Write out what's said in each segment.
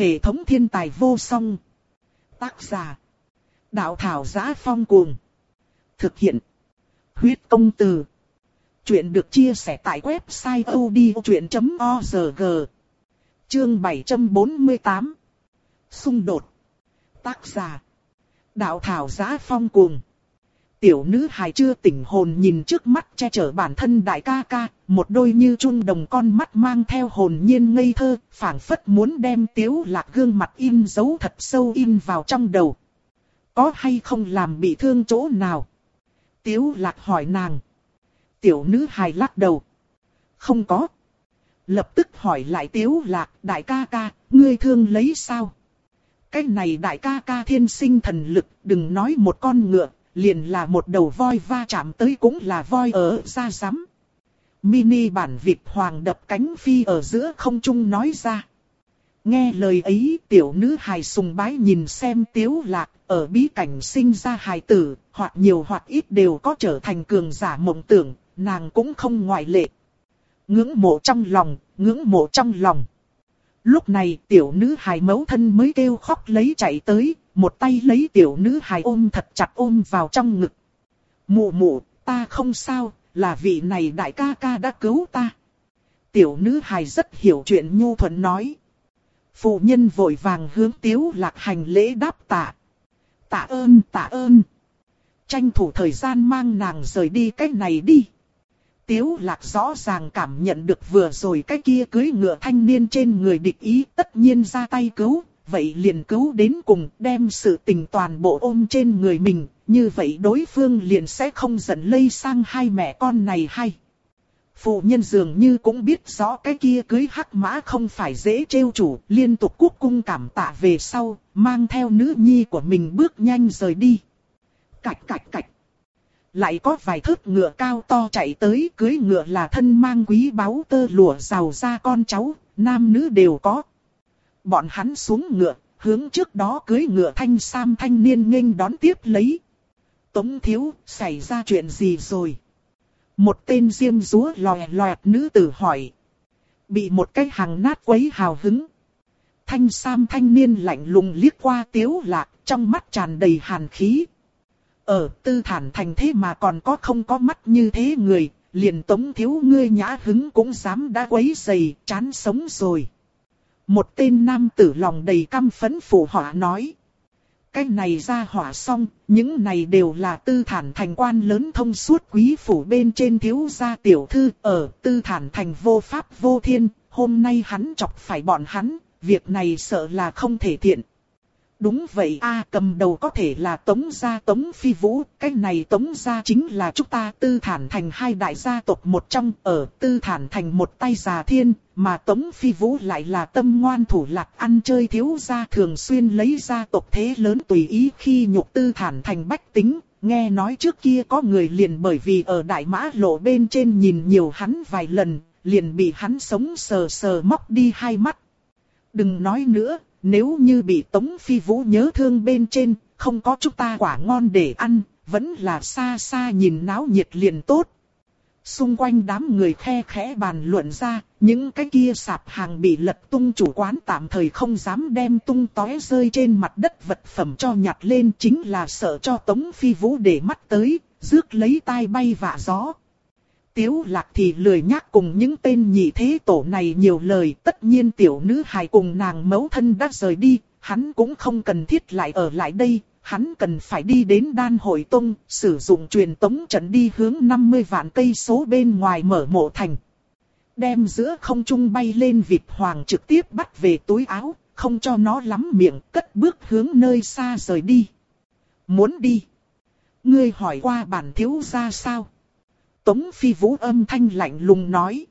Hệ thống thiên tài vô song. Tác giả. Đạo thảo giá phong cuồng. Thực hiện. Huyết công từ. Chuyện được chia sẻ tại website odchuyện.org. Chương 748. Xung đột. Tác giả. Đạo thảo giá phong cuồng. Tiểu nữ hài chưa tỉnh hồn nhìn trước mắt che chở bản thân đại ca ca, một đôi như trung đồng con mắt mang theo hồn nhiên ngây thơ, phảng phất muốn đem tiếu lạc gương mặt in dấu thật sâu in vào trong đầu. Có hay không làm bị thương chỗ nào? Tiếu lạc hỏi nàng. Tiểu nữ hài lắc đầu. Không có. Lập tức hỏi lại tiếu lạc, đại ca ca, ngươi thương lấy sao? Cái này đại ca ca thiên sinh thần lực, đừng nói một con ngựa, liền là một đầu voi va chạm tới cũng là voi ở ra rắm. Mini bản vịt hoàng đập cánh phi ở giữa không trung nói ra. Nghe lời ấy tiểu nữ hài sùng bái nhìn xem tiếu lạc, ở bí cảnh sinh ra hài tử, hoặc nhiều hoặc ít đều có trở thành cường giả mộng tưởng, nàng cũng không ngoại lệ. Ngưỡng mộ trong lòng, ngưỡng mộ trong lòng. Lúc này tiểu nữ hài mẫu thân mới kêu khóc lấy chạy tới, một tay lấy tiểu nữ hài ôm thật chặt ôm vào trong ngực. Mụ mụ, ta không sao, là vị này đại ca ca đã cứu ta. Tiểu nữ hài rất hiểu chuyện nhu thuận nói. Phụ nhân vội vàng hướng tiếu lạc hành lễ đáp tạ. Tạ ơn tạ ơn. Tranh thủ thời gian mang nàng rời đi cách này đi. Tiếu lạc rõ ràng cảm nhận được vừa rồi cái kia cưới ngựa thanh niên trên người địch ý tất nhiên ra tay cứu, vậy liền cứu đến cùng đem sự tình toàn bộ ôm trên người mình, như vậy đối phương liền sẽ không giận lây sang hai mẹ con này hay. Phụ nhân dường như cũng biết rõ cái kia cưới hắc mã không phải dễ trêu chủ, liên tục quốc cung cảm tạ về sau, mang theo nữ nhi của mình bước nhanh rời đi. Cạch cạch cạch. Lại có vài thước ngựa cao to chạy tới, cưới ngựa là thân mang quý báu tơ lụa giàu ra con cháu, nam nữ đều có. Bọn hắn xuống ngựa, hướng trước đó cưới ngựa thanh sam thanh niên nghênh đón tiếp lấy. Tống thiếu, xảy ra chuyện gì rồi? Một tên diêm rúa lòe loẹt nữ tử hỏi. Bị một cái hàng nát quấy hào hứng. Thanh sam thanh niên lạnh lùng liếc qua tiếu lạc, trong mắt tràn đầy hàn khí. Ở tư thản thành thế mà còn có không có mắt như thế người, liền tống thiếu ngươi nhã hứng cũng dám đã quấy dày, chán sống rồi. Một tên nam tử lòng đầy căm phẫn phủ họa nói. Cái này ra hỏa xong, những này đều là tư thản thành quan lớn thông suốt quý phủ bên trên thiếu gia tiểu thư ở tư thản thành vô pháp vô thiên, hôm nay hắn chọc phải bọn hắn, việc này sợ là không thể thiện. Đúng vậy a cầm đầu có thể là Tống Gia Tống Phi Vũ, cái này Tống Gia chính là chúng ta tư thản thành hai đại gia tộc một trong, ở tư thản thành một tay già thiên, mà Tống Phi Vũ lại là tâm ngoan thủ lạc ăn chơi thiếu gia thường xuyên lấy gia tộc thế lớn tùy ý khi nhục tư thản thành bách tính. Nghe nói trước kia có người liền bởi vì ở đại mã lộ bên trên nhìn nhiều hắn vài lần, liền bị hắn sống sờ sờ móc đi hai mắt. Đừng nói nữa, nếu như bị Tống Phi Vũ nhớ thương bên trên, không có chúng ta quả ngon để ăn, vẫn là xa xa nhìn náo nhiệt liền tốt. Xung quanh đám người khe khẽ bàn luận ra, những cái kia sạp hàng bị lật tung chủ quán tạm thời không dám đem tung tóe rơi trên mặt đất vật phẩm cho nhặt lên chính là sợ cho Tống Phi Vũ để mắt tới, rước lấy tai bay vạ gió. Tiếu lạc thì lười nhắc cùng những tên nhị thế tổ này nhiều lời, tất nhiên tiểu nữ hài cùng nàng mẫu thân đã rời đi, hắn cũng không cần thiết lại ở lại đây, hắn cần phải đi đến đan hội tông, sử dụng truyền tống trận đi hướng 50 vạn cây số bên ngoài mở mộ thành. Đem giữa không trung bay lên vịt hoàng trực tiếp bắt về túi áo, không cho nó lắm miệng, cất bước hướng nơi xa rời đi. Muốn đi. Ngươi hỏi qua bản thiếu gia sao? Tống Phi Vũ âm thanh lạnh lùng nói.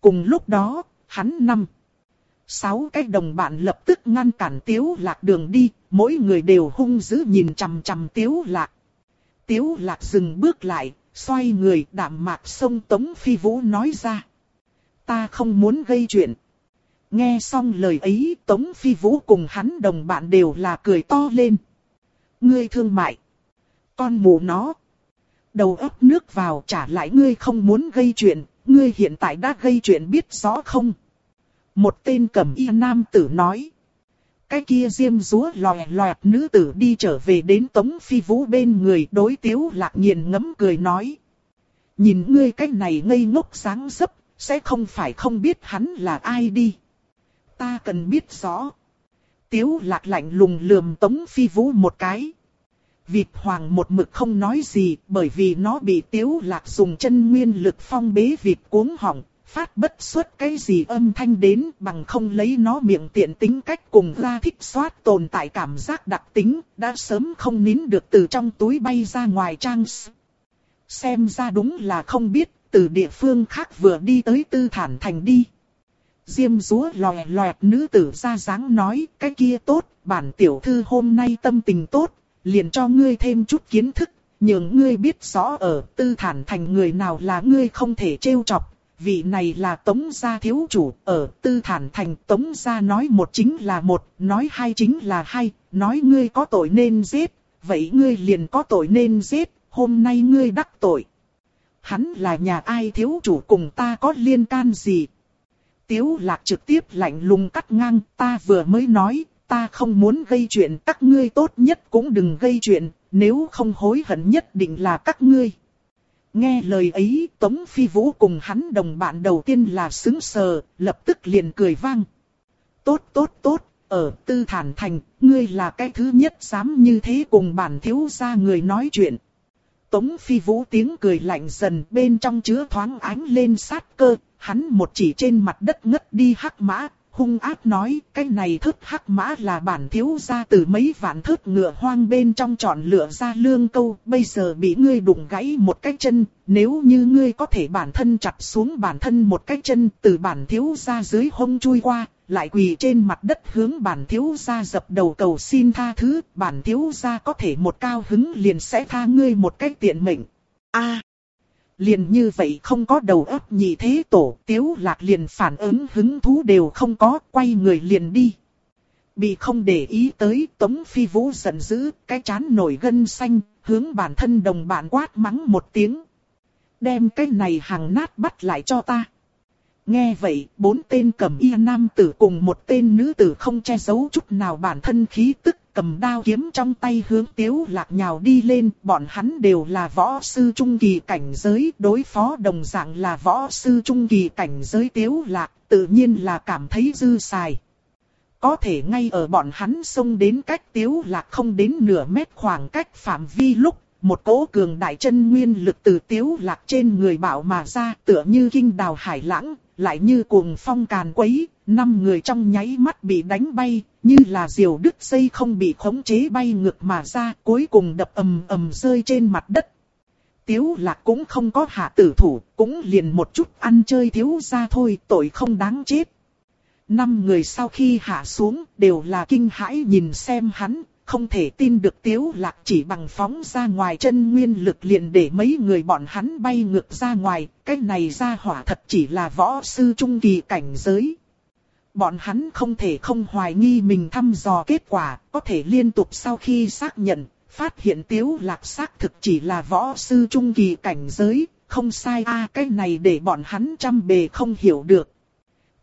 Cùng lúc đó, hắn năm. Sáu cái đồng bạn lập tức ngăn cản Tiếu Lạc đường đi, mỗi người đều hung dữ nhìn chằm chằm Tiếu Lạc. Tiếu Lạc dừng bước lại, xoay người đạm mạc sông Tống Phi Vũ nói ra. Ta không muốn gây chuyện. Nghe xong lời ấy, Tống Phi Vũ cùng hắn đồng bạn đều là cười to lên. Ngươi thương mại. Con mù nó. Đầu ấp nước vào trả lại ngươi không muốn gây chuyện, ngươi hiện tại đã gây chuyện biết rõ không? Một tên cầm y nam tử nói. cái kia diêm rúa lòe loẹt nữ tử đi trở về đến Tống Phi Vũ bên người đối tiếu lạc nhiên ngấm cười nói. Nhìn ngươi cái này ngây ngốc sáng sấp sẽ không phải không biết hắn là ai đi. Ta cần biết rõ. Tiếu lạc lạnh lùng lườm Tống Phi Vũ một cái. Vịt hoàng một mực không nói gì bởi vì nó bị tiếu lạc dùng chân nguyên lực phong bế vịt cuống họng, phát bất xuất cái gì âm thanh đến bằng không lấy nó miệng tiện tính cách cùng ra thích xoát tồn tại cảm giác đặc tính, đã sớm không nín được từ trong túi bay ra ngoài trang. Xem ra đúng là không biết, từ địa phương khác vừa đi tới tư thản thành đi. Diêm rúa lòe loẹt nữ tử ra dáng nói, cái kia tốt, bản tiểu thư hôm nay tâm tình tốt, liền cho ngươi thêm chút kiến thức, nhường ngươi biết rõ ở tư thản thành người nào là ngươi không thể trêu chọc. Vị này là Tống Gia thiếu chủ, ở tư thản thành Tống Gia nói một chính là một, nói hai chính là hai, nói ngươi có tội nên giết, vậy ngươi liền có tội nên giết, hôm nay ngươi đắc tội. Hắn là nhà ai thiếu chủ cùng ta có liên can gì? Tiếu lạc trực tiếp lạnh lùng cắt ngang, ta vừa mới nói, ta không muốn gây chuyện, các ngươi tốt nhất cũng đừng gây chuyện, nếu không hối hận nhất định là các ngươi. Nghe lời ấy, Tống Phi Vũ cùng hắn đồng bạn đầu tiên là xứng sờ, lập tức liền cười vang. Tốt tốt tốt, ở tư thản thành, ngươi là cái thứ nhất dám như thế cùng bản thiếu gia người nói chuyện. Tống Phi Vũ tiếng cười lạnh dần bên trong chứa thoáng ánh lên sát cơ, hắn một chỉ trên mặt đất ngất đi hắc mã, hung ác nói, cái này thức hắc mã là bản thiếu gia từ mấy vạn thước ngựa hoang bên trong chọn lựa ra lương câu, bây giờ bị ngươi đụng gãy một cái chân, nếu như ngươi có thể bản thân chặt xuống bản thân một cái chân từ bản thiếu gia dưới hông chui qua, lại quỳ trên mặt đất hướng bản thiếu gia dập đầu cầu xin tha thứ, bản thiếu gia có thể một cao hứng liền sẽ tha ngươi một cách tiện mệnh. A liền như vậy không có đầu óc nhị thế tổ, tiếu lạc liền phản ứng hứng thú đều không có, quay người liền đi. Bị không để ý tới, Tống Phi Vũ giận dữ, cái chán nổi gân xanh, hướng bản thân đồng bạn quát mắng một tiếng. Đem cái này hàng nát bắt lại cho ta. Nghe vậy, bốn tên cầm y nam tử cùng một tên nữ tử không che giấu chút nào bản thân khí tức cầm đao kiếm trong tay hướng tiếu lạc nhào đi lên, bọn hắn đều là võ sư trung kỳ cảnh giới, đối phó đồng dạng là võ sư trung kỳ cảnh giới tiếu lạc, tự nhiên là cảm thấy dư xài. Có thể ngay ở bọn hắn xông đến cách tiếu lạc không đến nửa mét khoảng cách phạm vi lúc, một cỗ cường đại chân nguyên lực từ tiếu lạc trên người bảo mà ra tựa như kinh đào hải lãng, lại như cuồng phong càn quấy, năm người trong nháy mắt bị đánh bay, như là diều đứt dây không bị khống chế bay ngược mà ra, cuối cùng đập ầm ầm rơi trên mặt đất. Tiếu lạc cũng không có hạ tử thủ, cũng liền một chút ăn chơi thiếu ra thôi, tội không đáng chết. Năm người sau khi hạ xuống, đều là kinh hãi nhìn xem hắn, không thể tin được tiếu lạc chỉ bằng phóng ra ngoài chân nguyên lực liền để mấy người bọn hắn bay ngược ra ngoài, cái này ra hỏa thật chỉ là võ sư trung kỳ cảnh giới. Bọn hắn không thể không hoài nghi mình thăm dò kết quả, có thể liên tục sau khi xác nhận, phát hiện tiếu lạc xác thực chỉ là võ sư trung kỳ cảnh giới, không sai a cái này để bọn hắn trăm bề không hiểu được.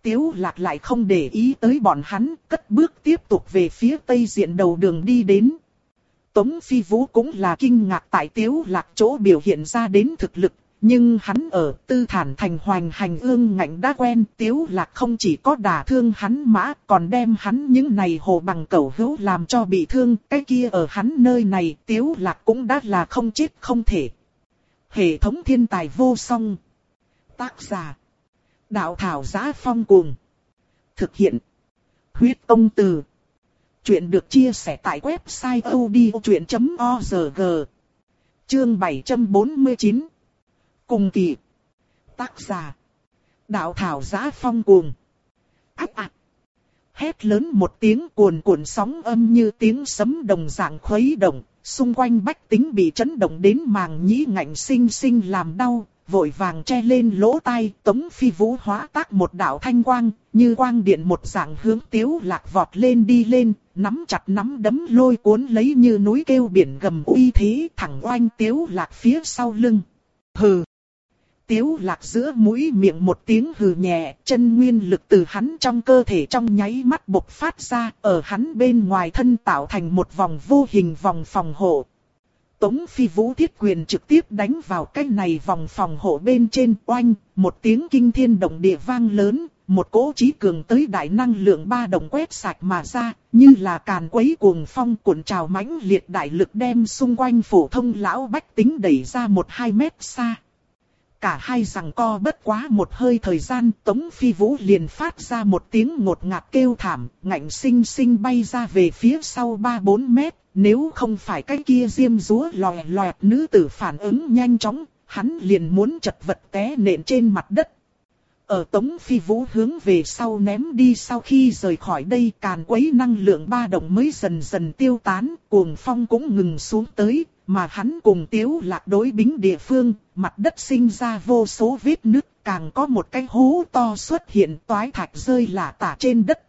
Tiếu lạc lại không để ý tới bọn hắn, cất bước tiếp tục về phía tây diện đầu đường đi đến. Tống Phi Vũ cũng là kinh ngạc tại Tiếu lạc chỗ biểu hiện ra đến thực lực, nhưng hắn ở tư thản thành hoành hành ương ngạnh đã quen, Tiếu lạc không chỉ có đả thương hắn mã, còn đem hắn những này hồ bằng cẩu hữu làm cho bị thương, cái kia ở hắn nơi này, Tiếu lạc cũng đã là không chết không thể. Hệ thống thiên tài vô song. Tác giả Đạo thảo giá phong cuồng. Thực hiện. Huyết công từ. Chuyện được chia sẻ tại website odchuyện.org. Chương 749. Cùng kỳ. Tác giả. Đạo thảo giá phong cuồng. Ác ạc. Hét lớn một tiếng cuồn cuộn sóng âm như tiếng sấm đồng dạng khuấy động, xung quanh bách tính bị chấn động đến màng nhĩ ngạnh sinh sinh làm đau, vội vàng che lên lỗ tai, tống phi vũ hóa tác một đạo thanh quang, như quang điện một dạng hướng tiếu lạc vọt lên đi lên, nắm chặt nắm đấm lôi cuốn lấy như núi kêu biển gầm uy thế thẳng oanh tiếu lạc phía sau lưng. Hừ! Tiếu lạc giữa mũi miệng một tiếng hừ nhẹ, chân nguyên lực từ hắn trong cơ thể trong nháy mắt bộc phát ra, ở hắn bên ngoài thân tạo thành một vòng vô hình vòng phòng hộ. Tống phi vũ thiết quyền trực tiếp đánh vào cái này vòng phòng hộ bên trên oanh, một tiếng kinh thiên động địa vang lớn, một cỗ trí cường tới đại năng lượng ba đồng quét sạch mà ra, như là càn quấy cuồng phong cuộn trào mãnh liệt đại lực đem xung quanh phổ thông lão bách tính đẩy ra một hai mét xa. Cả hai rằng co bất quá một hơi thời gian, Tống Phi Vũ liền phát ra một tiếng ngột ngạt kêu thảm, ngạnh sinh sinh bay ra về phía sau 3-4 mét, nếu không phải cái kia diêm rúa lòe loẹt nữ tử phản ứng nhanh chóng, hắn liền muốn chật vật té nện trên mặt đất. Ở Tống Phi Vũ hướng về sau ném đi sau khi rời khỏi đây càn quấy năng lượng ba động mới dần dần tiêu tán, cuồng phong cũng ngừng xuống tới, mà hắn cùng tiếu lạc đối bính địa phương, mặt đất sinh ra vô số vết nứt, càng có một cái hố to xuất hiện toái thạch rơi lả tả trên đất.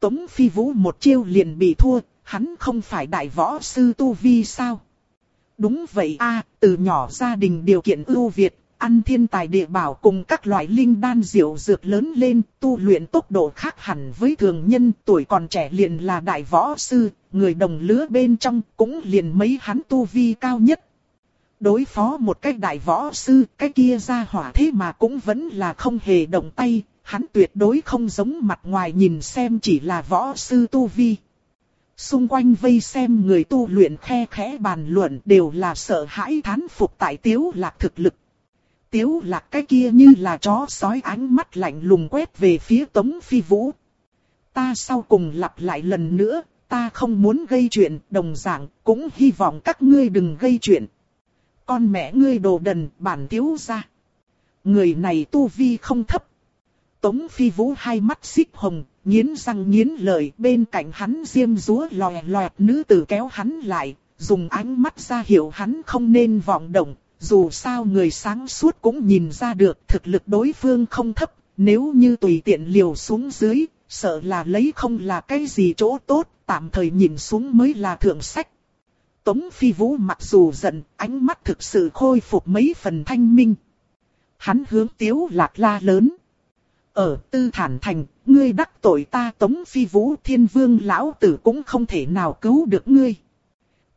Tống Phi Vũ một chiêu liền bị thua, hắn không phải đại võ sư Tu Vi sao? Đúng vậy a từ nhỏ gia đình điều kiện ưu việt, ăn thiên tài địa bảo cùng các loại linh đan diệu dược lớn lên, tu luyện tốc độ khác hẳn với thường nhân, tuổi còn trẻ liền là đại võ sư, người đồng lứa bên trong cũng liền mấy hắn tu vi cao nhất. Đối phó một cái đại võ sư, cái kia ra hỏa thế mà cũng vẫn là không hề động tay, hắn tuyệt đối không giống mặt ngoài nhìn xem chỉ là võ sư tu vi. Xung quanh vây xem người tu luyện khe khẽ bàn luận đều là sợ hãi thán phục tại tiếu lạc thực lực. Tiếu lạc cái kia như là chó sói ánh mắt lạnh lùng quét về phía Tống Phi Vũ. Ta sau cùng lặp lại lần nữa, ta không muốn gây chuyện, đồng dạng, cũng hy vọng các ngươi đừng gây chuyện. Con mẹ ngươi đồ đần, bản tiếu ra. Người này tu vi không thấp. Tống Phi Vũ hai mắt xích hồng, nghiến răng nghiến lợi bên cạnh hắn diêm rúa lòe loẹt nữ tử kéo hắn lại, dùng ánh mắt ra hiệu hắn không nên vọng động, dù sao người sáng suốt cũng nhìn ra được thực lực đối phương không thấp, nếu như tùy tiện liều xuống dưới, sợ là lấy không là cái gì chỗ tốt, tạm thời nhìn xuống mới là thượng sách. Tống Phi Vũ mặc dù giận, ánh mắt thực sự khôi phục mấy phần thanh minh. Hắn hướng Tiếu Lạc la lớn. Ở Tư Thản Thành, ngươi đắc tội ta Tống Phi Vũ Thiên Vương Lão Tử cũng không thể nào cứu được ngươi.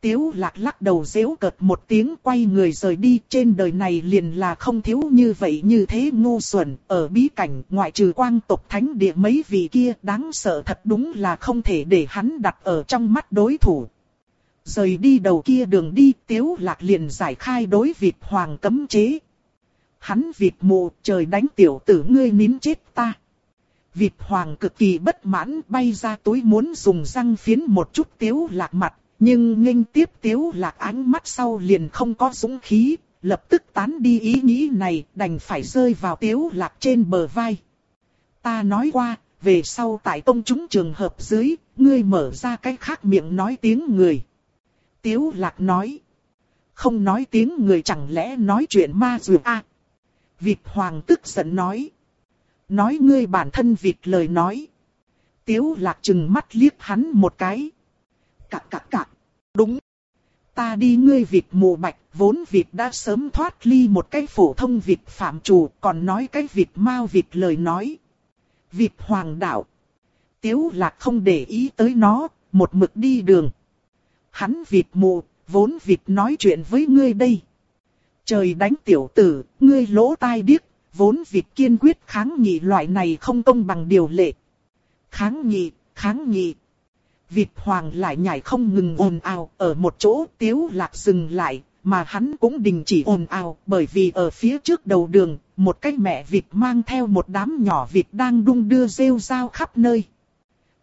Tiếu lạc lắc đầu dễu cợt một tiếng quay người rời đi trên đời này liền là không thiếu như vậy như thế ngu xuẩn ở bí cảnh ngoại trừ quang tộc thánh địa mấy vị kia đáng sợ thật đúng là không thể để hắn đặt ở trong mắt đối thủ. Rời đi đầu kia đường đi tiếu lạc liền giải khai đối vịt hoàng cấm chế. Hắn vịt mù trời đánh tiểu tử ngươi nín chết ta. Vịt hoàng cực kỳ bất mãn bay ra túi muốn dùng răng phiến một chút tiếu lạc mặt nhưng nghênh tiếp tiếu lạc ánh mắt sau liền không có dũng khí, lập tức tán đi ý nghĩ này đành phải rơi vào tiếu lạc trên bờ vai. Ta nói qua, về sau tại công chúng trường hợp dưới, ngươi mở ra cái khác miệng nói tiếng người. Tiếu lạc nói. Không nói tiếng người chẳng lẽ nói chuyện ma dù a à? Vịt hoàng tức giận nói. Nói ngươi bản thân vịt lời nói. Tiếu lạc chừng mắt liếc hắn một cái. Cạc cạc cạc. Đúng. Ta đi ngươi vịt mù bạch, vốn vịt đã sớm thoát ly một cái phổ thông vịt phạm chủ, còn nói cái vịt mau vịt lời nói. Vịt hoàng đạo. Tiếu lạc không để ý tới nó, một mực đi đường. Hắn vịt mù, vốn vịt nói chuyện với ngươi đây. Trời đánh tiểu tử, ngươi lỗ tai điếc, vốn vịt kiên quyết kháng nghị loại này không công bằng điều lệ. Kháng nghị, kháng nghị. Vịt hoàng lại nhảy không ngừng ồn ào, ở một chỗ tiếu lạc dừng lại, mà hắn cũng đình chỉ ồn ào, bởi vì ở phía trước đầu đường, một cái mẹ vịt mang theo một đám nhỏ vịt đang đung đưa rêu rao khắp nơi.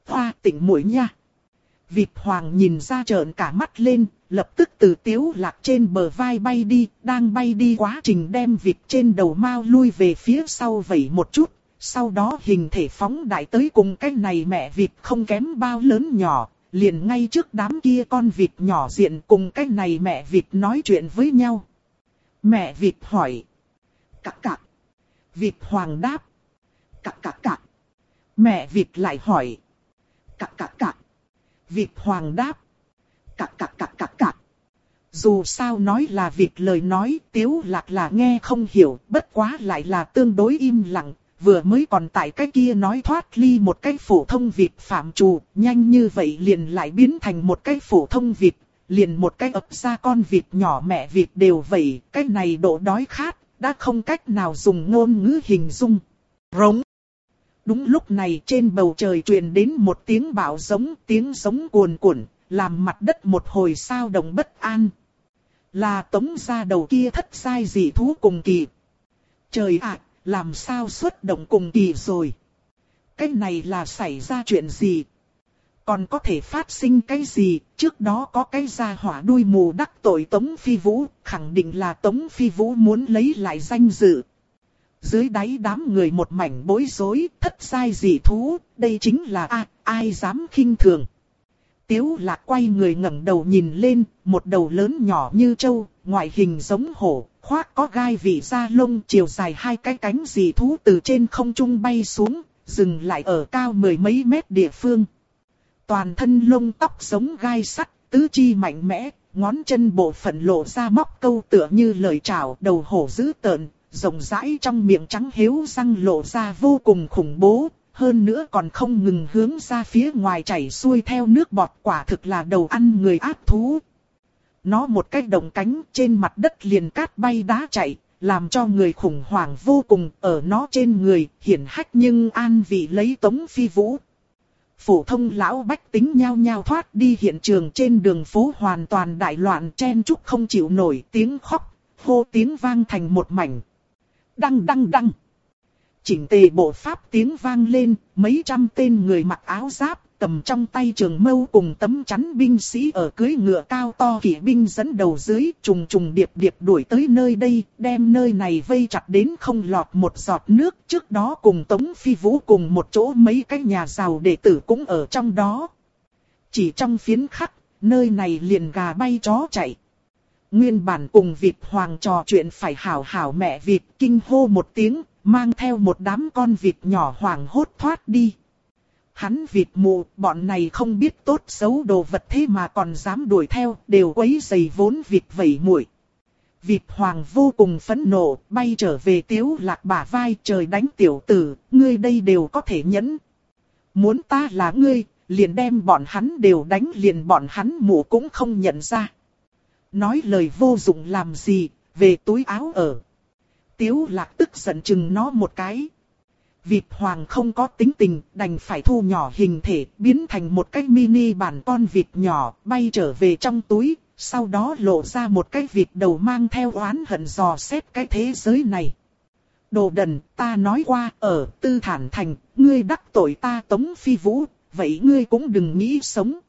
Hoa tỉnh mũi nha. Vịt hoàng nhìn ra trợn cả mắt lên, lập tức từ tiếu lạc trên bờ vai bay đi, đang bay đi quá trình đem vịt trên đầu mao lui về phía sau vẩy một chút, sau đó hình thể phóng đại tới cùng cái này mẹ vịt không kém bao lớn nhỏ, liền ngay trước đám kia con vịt nhỏ diện cùng cái này mẹ vịt nói chuyện với nhau. Mẹ vịt hỏi. Cạc cạc. Vịt hoàng đáp. Cạc cạc cạc. Mẹ vịt lại hỏi. Cạc cạc cạc. Vịt hoàng đáp. Cạc cạc cạc cạc cạc. Dù sao nói là việc lời nói, tiếu lạc là nghe không hiểu, bất quá lại là tương đối im lặng, vừa mới còn tại cái kia nói thoát ly một cái phổ thông việc phạm trù, nhanh như vậy liền lại biến thành một cái phổ thông việc, liền một cái ập ra con vịt nhỏ mẹ vịt đều vậy, cái này độ đói khát, đã không cách nào dùng ngôn ngữ hình dung. Rống. Đúng lúc này trên bầu trời truyền đến một tiếng bạo giống, tiếng giống cuồn cuộn, làm mặt đất một hồi sao động bất an. Là tống ra đầu kia thất sai dị thú cùng kỳ. Trời ạ, làm sao xuất động cùng kỳ rồi? Cái này là xảy ra chuyện gì? Còn có thể phát sinh cái gì, trước đó có cái gia hỏa đuôi mù đắc tội Tống Phi Vũ, khẳng định là Tống Phi Vũ muốn lấy lại danh dự. Dưới đáy đám người một mảnh bối rối, thất sai dị thú, đây chính là a ai dám khinh thường. Tiếu lạc quay người ngẩng đầu nhìn lên, một đầu lớn nhỏ như trâu, ngoại hình giống hổ, khoác có gai vị da lông chiều dài hai cái cánh dị thú từ trên không trung bay xuống, dừng lại ở cao mười mấy mét địa phương. Toàn thân lông tóc giống gai sắt, tứ chi mạnh mẽ, ngón chân bộ phận lộ ra móc câu tựa như lời chào đầu hổ dữ tợn, rộng rãi trong miệng trắng hiếu răng lộ ra vô cùng khủng bố, hơn nữa còn không ngừng hướng ra phía ngoài chảy xuôi theo nước bọt quả thực là đầu ăn người ác thú. Nó một cách động cánh trên mặt đất liền cát bay đá chạy, làm cho người khủng hoảng vô cùng ở nó trên người, hiển hách nhưng an vị lấy tống phi vũ. Phổ thông lão bách tính nhao nhao thoát đi hiện trường trên đường phố hoàn toàn đại loạn chen chúc không chịu nổi tiếng khóc, hô tiếng vang thành một mảnh. Đăng đăng đăng. Chỉnh tề bộ pháp tiếng vang lên, mấy trăm tên người mặc áo giáp, cầm trong tay trường mâu cùng tấm chắn binh sĩ ở cưới ngựa cao to kỵ binh dẫn đầu dưới, trùng trùng điệp điệp đuổi tới nơi đây, đem nơi này vây chặt đến không lọt một giọt nước, trước đó cùng Tống Phi Vũ cùng một chỗ mấy cái nhà giàu đệ tử cũng ở trong đó. Chỉ trong phiến khắc, nơi này liền gà bay chó chạy. Nguyên bản cùng vịt hoàng trò chuyện phải hảo hảo mẹ vịt kinh hô một tiếng, mang theo một đám con vịt nhỏ hoàng hốt thoát đi. Hắn vịt mù, bọn này không biết tốt xấu đồ vật thế mà còn dám đuổi theo, đều quấy giày vốn vịt vẩy muội. Vịt hoàng vô cùng phẫn nộ, bay trở về tiếu lạc bả vai trời đánh tiểu tử, ngươi đây đều có thể nhẫn. Muốn ta là ngươi, liền đem bọn hắn đều đánh liền bọn hắn mù cũng không nhận ra. Nói lời vô dụng làm gì, về túi áo ở. Tiếu lạc tức giận chừng nó một cái. Vịt hoàng không có tính tình, đành phải thu nhỏ hình thể, biến thành một cái mini bản con vịt nhỏ, bay trở về trong túi, sau đó lộ ra một cái vịt đầu mang theo oán hận dò xét cái thế giới này. Đồ đần, ta nói qua, ở tư thản thành, ngươi đắc tội ta tống phi vũ, vậy ngươi cũng đừng nghĩ sống.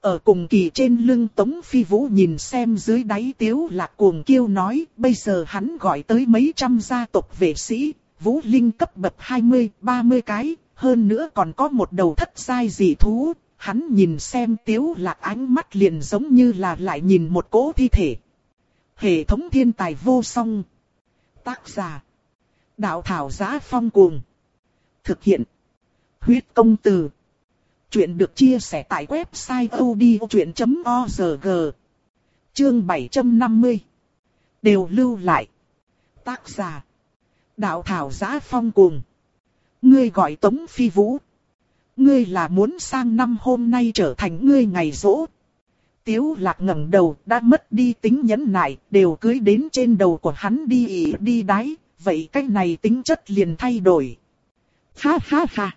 Ở cùng kỳ trên lưng Tống Phi Vũ nhìn xem dưới đáy tiếu lạc cuồng kiêu nói, bây giờ hắn gọi tới mấy trăm gia tộc vệ sĩ, Vũ Linh cấp bậc 20, 30 cái, hơn nữa còn có một đầu thất sai dị thú, hắn nhìn xem tiếu lạc ánh mắt liền giống như là lại nhìn một cỗ thi thể. Hệ thống thiên tài vô song. Tác giả. Đạo thảo giá phong cuồng. Thực hiện. Huyết công từ. Chuyện được chia sẻ tại website odchuyện.org. Chương 750. Đều lưu lại. Tác giả. Đạo thảo giá phong cùng. Ngươi gọi Tống Phi Vũ. Ngươi là muốn sang năm hôm nay trở thành ngươi ngày rỗ. Tiếu lạc ngẩng đầu đã mất đi tính nhẫn nại, đều cưới đến trên đầu của hắn đi ỉ đi đáy, vậy cái này tính chất liền thay đổi. Ha ha ha.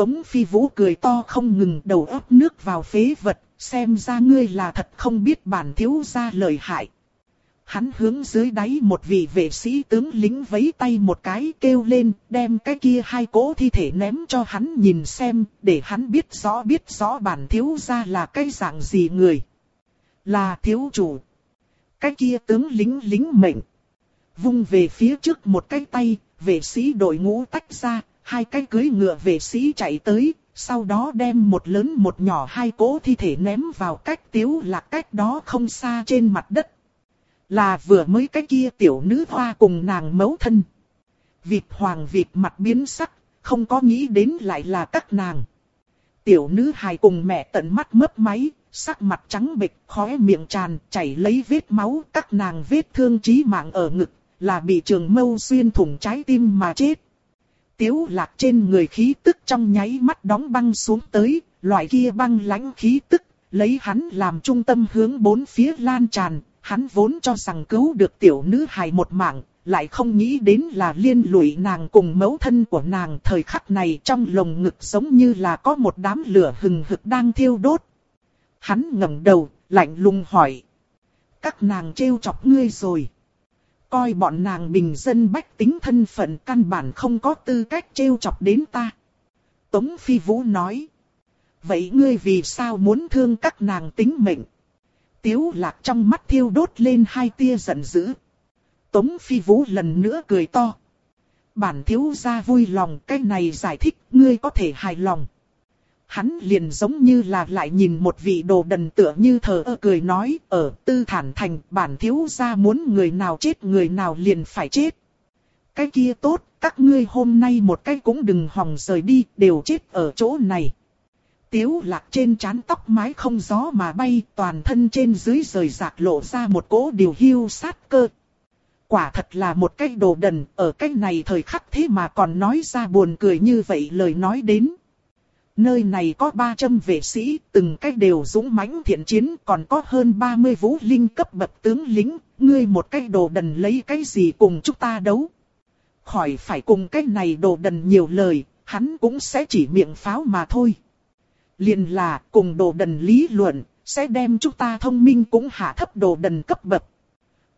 Tống Phi Vũ cười to không ngừng đầu ấp nước vào phế vật, xem ra ngươi là thật không biết bản thiếu gia lời hại. Hắn hướng dưới đáy một vị vệ sĩ tướng lính vấy tay một cái kêu lên, đem cái kia hai cỗ thi thể ném cho hắn nhìn xem, để hắn biết rõ biết rõ bản thiếu gia là cái dạng gì người. Là thiếu chủ. Cái kia tướng lính lính mệnh. Vung về phía trước một cái tay, vệ sĩ đội ngũ tách ra, hai cái cưới ngựa vệ sĩ chạy tới, sau đó đem một lớn một nhỏ hai cỗ thi thể ném vào cách tiếu lạc cách đó không xa trên mặt đất. Là vừa mới cái kia tiểu nữ hoa cùng nàng mấu thân. Vịt hoàng vịt mặt biến sắc, không có nghĩ đến lại là các nàng. Tiểu nữ hài cùng mẹ tận mắt mấp máy, sắc mặt trắng bệch, khóe miệng tràn, chảy lấy vết máu, các nàng vết thương chí mạng ở ngực, là bị trường mâu xuyên thủng trái tim mà chết. Tiếu lạc trên người khí tức trong nháy mắt đóng băng xuống tới, loại kia băng lãnh khí tức, lấy hắn làm trung tâm hướng bốn phía lan tràn, hắn vốn cho rằng cứu được tiểu nữ hài một mạng, lại không nghĩ đến là liên lụy nàng cùng mẫu thân của nàng thời khắc này trong lồng ngực giống như là có một đám lửa hừng hực đang thiêu đốt. Hắn ngẩng đầu, lạnh lùng hỏi. Các nàng trêu chọc ngươi rồi. Coi bọn nàng bình dân bách tính thân phận căn bản không có tư cách trêu chọc đến ta. Tống Phi Vũ nói. Vậy ngươi vì sao muốn thương các nàng tính mệnh? Tiếu lạc trong mắt thiêu đốt lên hai tia giận dữ. Tống Phi Vũ lần nữa cười to. Bản thiếu gia vui lòng, cái này giải thích, ngươi có thể hài lòng. Hắn liền giống như là lại nhìn một vị đồ đần tựa như thờ ơ cười nói ở tư thản thành bản thiếu gia muốn người nào chết người nào liền phải chết. Cái kia tốt, các ngươi hôm nay một cái cũng đừng hòng rời đi, đều chết ở chỗ này. Tiếu lạc trên trán tóc mái không gió mà bay, toàn thân trên dưới rời rạc lộ ra một cỗ điều hưu sát cơ. Quả thật là một cái đồ đần, ở cái này thời khắc thế mà còn nói ra buồn cười như vậy lời nói đến. Nơi này có 300 vệ sĩ, từng cách đều dũng mãnh thiện chiến, còn có hơn 30 vũ linh cấp bậc tướng lính, ngươi một cái đồ đần lấy cái gì cùng chúng ta đấu. Khỏi phải cùng cái này đồ đần nhiều lời, hắn cũng sẽ chỉ miệng pháo mà thôi liền là cùng đồ đần lý luận, sẽ đem chúng ta thông minh cũng hạ thấp đồ đần cấp bậc.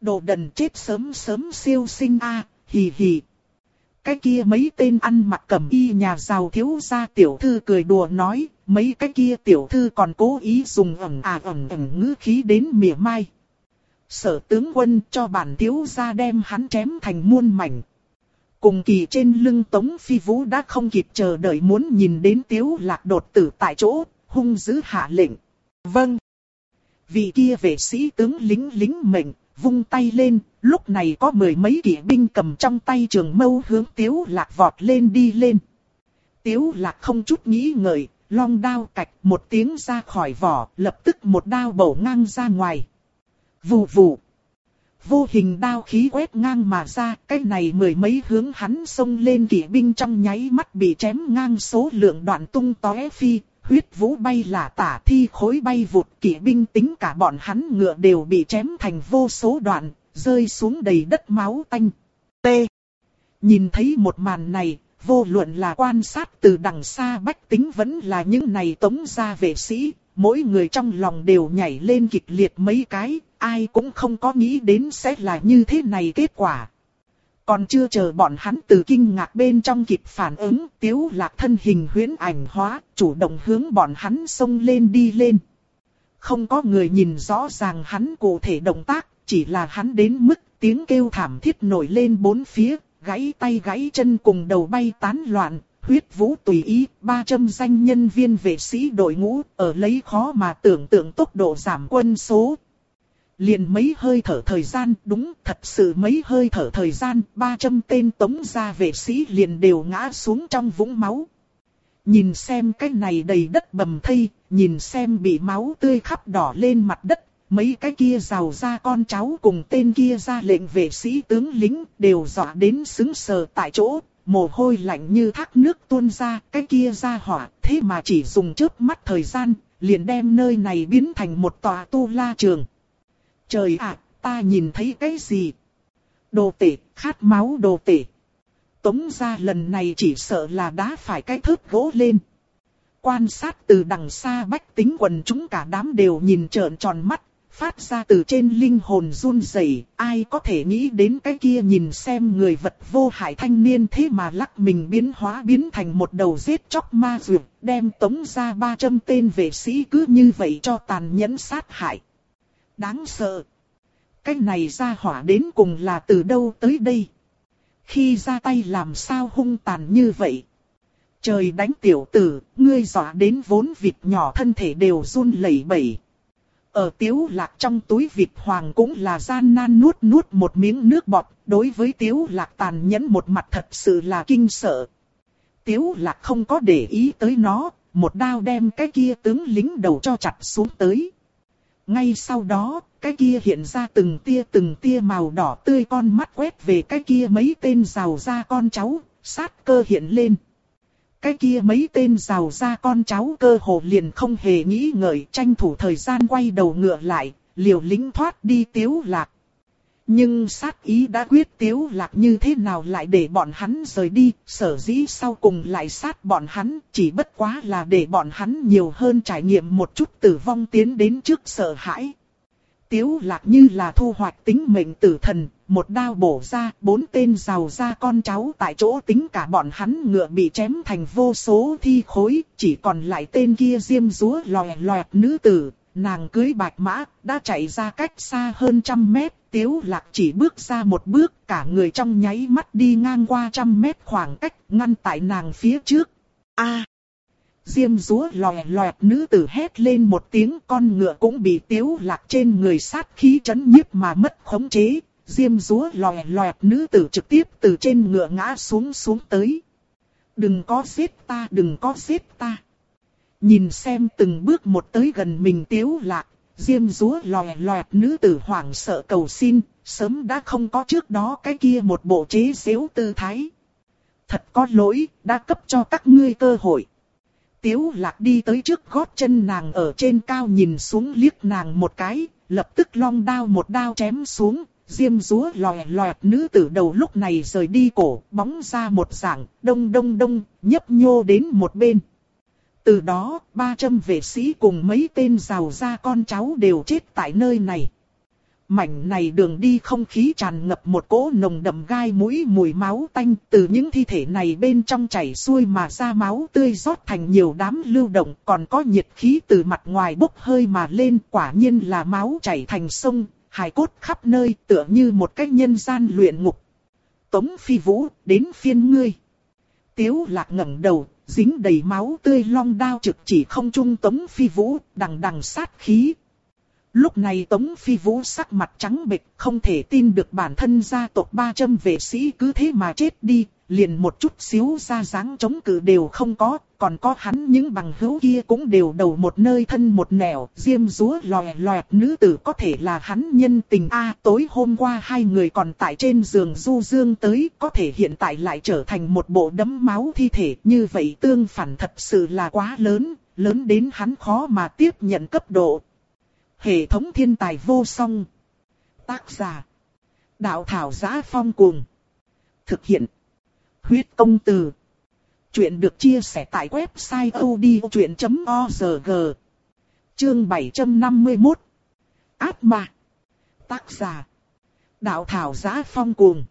Đồ đần chết sớm sớm siêu sinh a hì hì. Cái kia mấy tên ăn mặc cẩm y nhà giàu thiếu gia tiểu thư cười đùa nói, mấy cái kia tiểu thư còn cố ý dùng ẩn à ẩn ẩn ngữ khí đến mỉa mai. Sở tướng quân cho bản thiếu gia đem hắn chém thành muôn mảnh, Cùng kỳ trên lưng Tống Phi Vũ đã không kịp chờ đợi muốn nhìn đến tiếu lạc đột tử tại chỗ, hung dữ hạ lệnh. Vâng. Vị kia vệ sĩ tướng lính lính mệnh, vung tay lên, lúc này có mười mấy kỵ binh cầm trong tay trường mâu hướng tiếu lạc vọt lên đi lên. Tiếu lạc không chút nghĩ ngợi, long đao cạch một tiếng ra khỏi vỏ, lập tức một đao bổ ngang ra ngoài. Vù vù vô hình đao khí quét ngang mà ra, cái này mười mấy hướng hắn xông lên kỵ binh trong nháy mắt bị chém ngang số lượng đoạn tung tóe phi, huyết vũ bay là tả thi khối bay vụt kỵ binh tính cả bọn hắn ngựa đều bị chém thành vô số đoạn, rơi xuống đầy đất máu tanh. T. Nhìn thấy một màn này, vô luận là quan sát từ đằng xa bách tính vẫn là những này tống gia vệ sĩ, mỗi người trong lòng đều nhảy lên kịch liệt mấy cái, ai cũng không có nghĩ đến sẽ là như thế này kết quả. Còn chưa chờ bọn hắn từ kinh ngạc bên trong kịp phản ứng, tiếu lạc thân hình huyễn ảnh hóa, chủ động hướng bọn hắn xông lên đi lên. Không có người nhìn rõ ràng hắn cụ thể động tác, chỉ là hắn đến mức tiếng kêu thảm thiết nổi lên bốn phía, gãy tay gãy chân cùng đầu bay tán loạn, huyết vũ tùy ý, 300 danh nhân viên vệ sĩ đội ngũ, ở lấy khó mà tưởng tượng tốc độ giảm quân số. Liền mấy hơi thở thời gian, đúng thật sự mấy hơi thở thời gian, 300 tên tống gia vệ sĩ liền đều ngã xuống trong vũng máu. Nhìn xem cái này đầy đất bầm thây, nhìn xem bị máu tươi khắp đỏ lên mặt đất, mấy cái kia rào ra con cháu cùng tên kia ra lệnh vệ sĩ tướng lính đều dọa đến xứng sờ tại chỗ, mồ hôi lạnh như thác nước tuôn ra, cái kia ra hỏa, thế mà chỉ dùng chớp mắt thời gian, liền đem nơi này biến thành một tòa tu la trường. Trời ạ, ta nhìn thấy cái gì? Đồ tể, khát máu đồ tể. Tống ra lần này chỉ sợ là đã phải cái thớt gỗ lên. Quan sát từ đằng xa bách tính quần chúng cả đám đều nhìn trợn tròn mắt, phát ra từ trên linh hồn run rẩy, ai có thể nghĩ đến cái kia nhìn xem người vật vô hại thanh niên thế mà lắc mình biến hóa biến thành một đầu giết chóc ma dược, đem tống ra 300 tên vệ sĩ cứ như vậy cho tàn nhẫn sát hại. Đáng sợ. Cái này ra hỏa đến cùng là từ đâu tới đây? Khi ra tay làm sao hung tàn như vậy? Trời đánh tiểu tử, ngươi dọa đến vốn vịt nhỏ thân thể đều run lẩy bẩy. Ở tiếu lạc trong túi vịt hoàng cũng là gian nan nuốt nuốt một miếng nước bọt, đối với tiếu lạc tàn nhẫn một mặt thật sự là kinh sợ. Tiếu lạc không có để ý tới nó, một đao đem cái kia tướng lính đầu cho chặt xuống tới. Ngay sau đó, cái kia hiện ra từng tia từng tia màu đỏ tươi con mắt quét về cái kia mấy tên rào ra con cháu, sát cơ hiện lên. Cái kia mấy tên rào ra con cháu cơ hồ liền không hề nghĩ ngợi tranh thủ thời gian quay đầu ngựa lại, liều lính thoát đi tiếu lạc. Nhưng sát ý đã quyết tiếu lạc như thế nào lại để bọn hắn rời đi, sở dĩ sau cùng lại sát bọn hắn, chỉ bất quá là để bọn hắn nhiều hơn trải nghiệm một chút tử vong tiến đến trước sợ hãi. Tiếu lạc như là thu hoạch tính mệnh tử thần, một đao bổ ra, bốn tên giàu ra con cháu tại chỗ tính cả bọn hắn ngựa bị chém thành vô số thi khối, chỉ còn lại tên kia diêm rúa lòe loẹt nữ tử, nàng cưới bạch mã, đã chạy ra cách xa hơn trăm mét, tiếu lạc chỉ bước ra một bước, cả người trong nháy mắt đi ngang qua trăm mét khoảng cách, ngăn tại nàng phía trước. A! Diêm rúa lòe loẹt nữ tử hét lên một tiếng con ngựa cũng bị tiếu lạc trên người sát khí chấn nhiếp mà mất khống chế. Diêm rúa lòe loẹt nữ tử trực tiếp từ trên ngựa ngã xuống xuống tới. Đừng có giết ta, đừng có giết ta. Nhìn xem từng bước một tới gần mình tiếu lạc, diêm rúa lòe loẹt nữ tử hoảng sợ cầu xin, sớm đã không có trước đó cái kia một bộ chế xếu tư thái. Thật có lỗi, đã cấp cho các ngươi cơ hội. Tiếu lạc đi tới trước gót chân nàng ở trên cao nhìn xuống liếc nàng một cái, lập tức long đao một đao chém xuống, diêm rúa lòe loẹt nữ tử đầu lúc này rời đi cổ, bóng ra một dạng, đông đông đông, nhấp nhô đến một bên. Từ đó, ba trăm vệ sĩ cùng mấy tên giàu ra con cháu đều chết tại nơi này. Mảnh này đường đi không khí tràn ngập một cỗ nồng đậm gai mũi mùi máu tanh từ những thi thể này bên trong chảy xuôi mà ra máu tươi rót thành nhiều đám lưu động còn có nhiệt khí từ mặt ngoài bốc hơi mà lên quả nhiên là máu chảy thành sông, hài cốt khắp nơi tựa như một cách nhân gian luyện ngục. Tống phi vũ, đến phiên ngươi. Tiếu lạc ngẩng đầu, dính đầy máu tươi long đao trực chỉ không trung tống phi vũ, đằng đằng sát khí, Lúc này Tống Phi Vũ sắc mặt trắng bệch, không thể tin được bản thân gia tộc 300 vệ sĩ cứ thế mà chết đi, liền một chút xíu ra dáng chống cự đều không có, còn có hắn những bằng hữu kia cũng đều đầu một nơi thân một nẻo, diêm rúa lòe loẹt nữ tử có thể là hắn nhân tình a tối hôm qua hai người còn tại trên giường du dương tới, có thể hiện tại lại trở thành một bộ đấm máu thi thể, như vậy tương phản thật sự là quá lớn, lớn đến hắn khó mà tiếp nhận cấp độ, Hệ thống thiên tài vô song. Tác giả. Đạo thảo giá phong cuồng. Thực hiện. Huyết công từ. Chuyện được chia sẻ tại website odchuyện.org. Chương 751. Ác ma. Tác giả. Đạo thảo giá phong cuồng.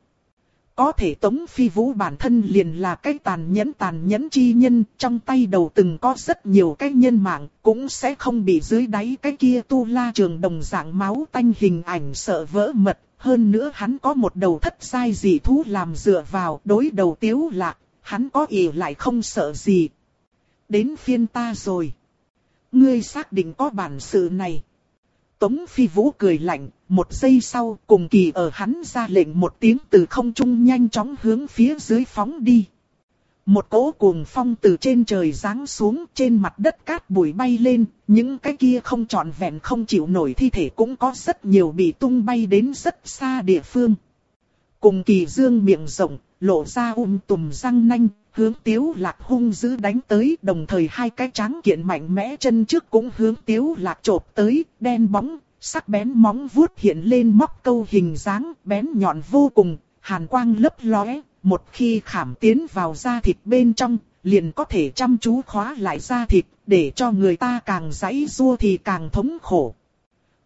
Có thể Tống Phi Vũ bản thân liền là cái tàn nhẫn tàn nhẫn chi nhân, trong tay đầu từng có rất nhiều cái nhân mạng, cũng sẽ không bị dưới đáy cái kia tu la trường đồng dạng máu tanh hình ảnh sợ vỡ mật. Hơn nữa hắn có một đầu thất sai dị thú làm dựa vào đối đầu tiếu lạc, hắn có ỉ lại không sợ gì. Đến phiên ta rồi. Ngươi xác định có bản sự này. Tống Phi Vũ cười lạnh, một giây sau cùng kỳ ở hắn ra lệnh một tiếng từ không trung nhanh chóng hướng phía dưới phóng đi. Một cỗ cuồng phong từ trên trời giáng xuống trên mặt đất cát bụi bay lên, những cái kia không trọn vẹn không chịu nổi thi thể cũng có rất nhiều bị tung bay đến rất xa địa phương. Cùng kỳ dương miệng rộng, lộ ra um tùm răng nanh, hướng tiếu lạc hung dữ đánh tới đồng thời hai cái tráng kiện mạnh mẽ chân trước cũng hướng tiếu lạc trộp tới, đen bóng, sắc bén móng vuốt hiện lên móc câu hình dáng, bén nhọn vô cùng, hàn quang lấp lóe, một khi khảm tiến vào da thịt bên trong, liền có thể chăm chú khóa lại da thịt, để cho người ta càng giãy rua thì càng thống khổ.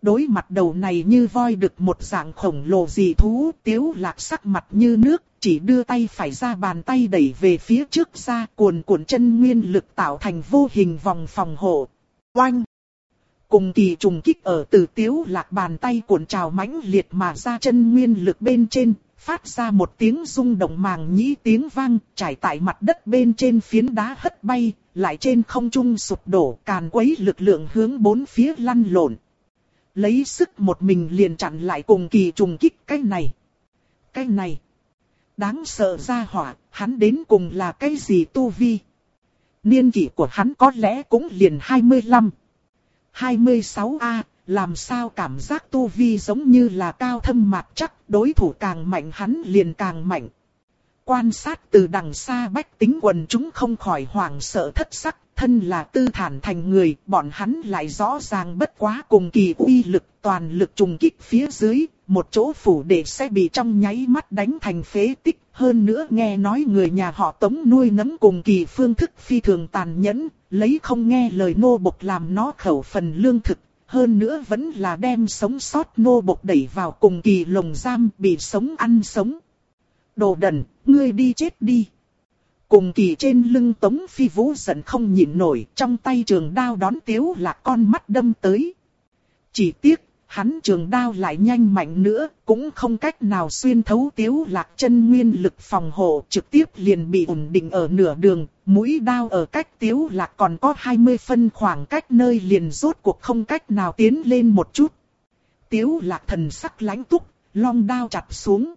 Đối mặt đầu này như voi được một dạng khổng lồ dị thú, tiếu lạc sắc mặt như nước, chỉ đưa tay phải ra bàn tay đẩy về phía trước ra cuồn cuộn chân nguyên lực tạo thành vô hình vòng phòng hộ. Oanh! Cùng kỳ trùng kích ở từ tiếu lạc bàn tay cuộn trào mãnh liệt mà ra chân nguyên lực bên trên, phát ra một tiếng rung động màng nhĩ tiếng vang, trải tại mặt đất bên trên phiến đá hất bay, lại trên không trung sụp đổ, càn quấy lực lượng hướng bốn phía lăn lộn. Lấy sức một mình liền chặn lại cùng kỳ trùng kích cái này. Cái này. Đáng sợ ra hỏa, hắn đến cùng là cái gì tu vi. Niên kỷ của hắn có lẽ cũng liền 25. 26A, làm sao cảm giác tu vi giống như là cao thâm mạc chắc, đối thủ càng mạnh hắn liền càng mạnh. Quan sát từ đằng xa bách tính quần chúng không khỏi hoảng sợ thất sắc, thân là tư thản thành người, bọn hắn lại rõ ràng bất quá cùng kỳ uy lực toàn lực trùng kích phía dưới, một chỗ phủ để sẽ bị trong nháy mắt đánh thành phế tích. Hơn nữa nghe nói người nhà họ tống nuôi nấng cùng kỳ phương thức phi thường tàn nhẫn, lấy không nghe lời nô bộc làm nó khẩu phần lương thực. Hơn nữa vẫn là đem sống sót nô bộc đẩy vào cùng kỳ lồng giam bị sống ăn sống. Đồ đần, ngươi đi chết đi. Cùng kỳ trên lưng Tống Phi Vũ giận không nhịn nổi, trong tay trường đao đón tiếu là con mắt đâm tới. Chỉ tiếc, hắn trường đao lại nhanh mạnh nữa, cũng không cách nào xuyên thấu tiếu lạc chân nguyên lực phòng hộ, trực tiếp liền bị ổn định ở nửa đường, mũi đao ở cách tiếu lạc còn có 20 phân khoảng cách nơi liền rốt cuộc không cách nào tiến lên một chút. Tiếu lạc thần sắc lãnh túc, long đao chặt xuống.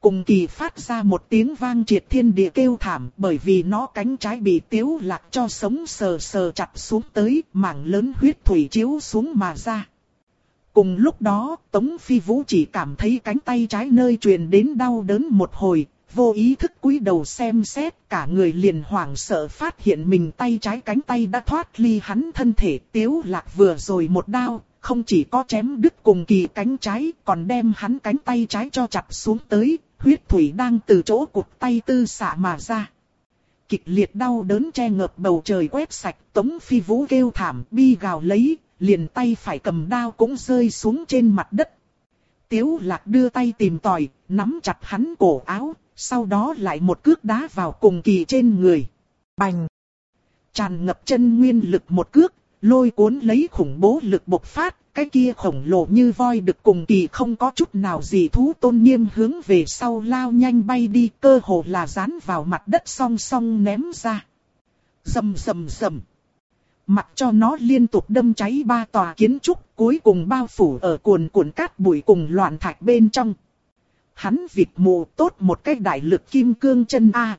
Cùng kỳ phát ra một tiếng vang triệt thiên địa kêu thảm bởi vì nó cánh trái bị tiếu lạc cho sống sờ sờ chặt xuống tới, mảng lớn huyết thủy chiếu xuống mà ra. Cùng lúc đó, Tống Phi Vũ chỉ cảm thấy cánh tay trái nơi truyền đến đau đớn một hồi, vô ý thức cúi đầu xem xét, cả người liền hoảng sợ phát hiện mình tay trái cánh tay đã thoát ly hắn thân thể tiếu lạc vừa rồi một đao, không chỉ có chém đứt cùng kỳ cánh trái, còn đem hắn cánh tay trái cho chặt xuống tới, huyết thủy đang từ chỗ cục tay tư xạ mà ra. Kịch liệt đau đớn che ngợp bầu trời quét sạch, tống phi vũ kêu thảm bi gào lấy, liền tay phải cầm đao cũng rơi xuống trên mặt đất. Tiếu lạc đưa tay tìm tòi, nắm chặt hắn cổ áo, sau đó lại một cước đá vào cùng kỳ trên người. Bành! Tràn ngập chân nguyên lực một cước, lôi cuốn lấy khủng bố lực bộc phát, cái kia khổng lồ như voi được cùng kỳ không có chút nào gì thú tôn nghiêm hướng về sau lao nhanh bay đi cơ hồ là dán vào mặt đất song song ném ra. Dầm dầm dầm. Mặc cho nó liên tục đâm cháy ba tòa kiến trúc cuối cùng bao phủ ở cuồn cuộn cát bụi cùng loạn thạch bên trong. Hắn vịt mù tốt một cái đại lực kim cương chân A.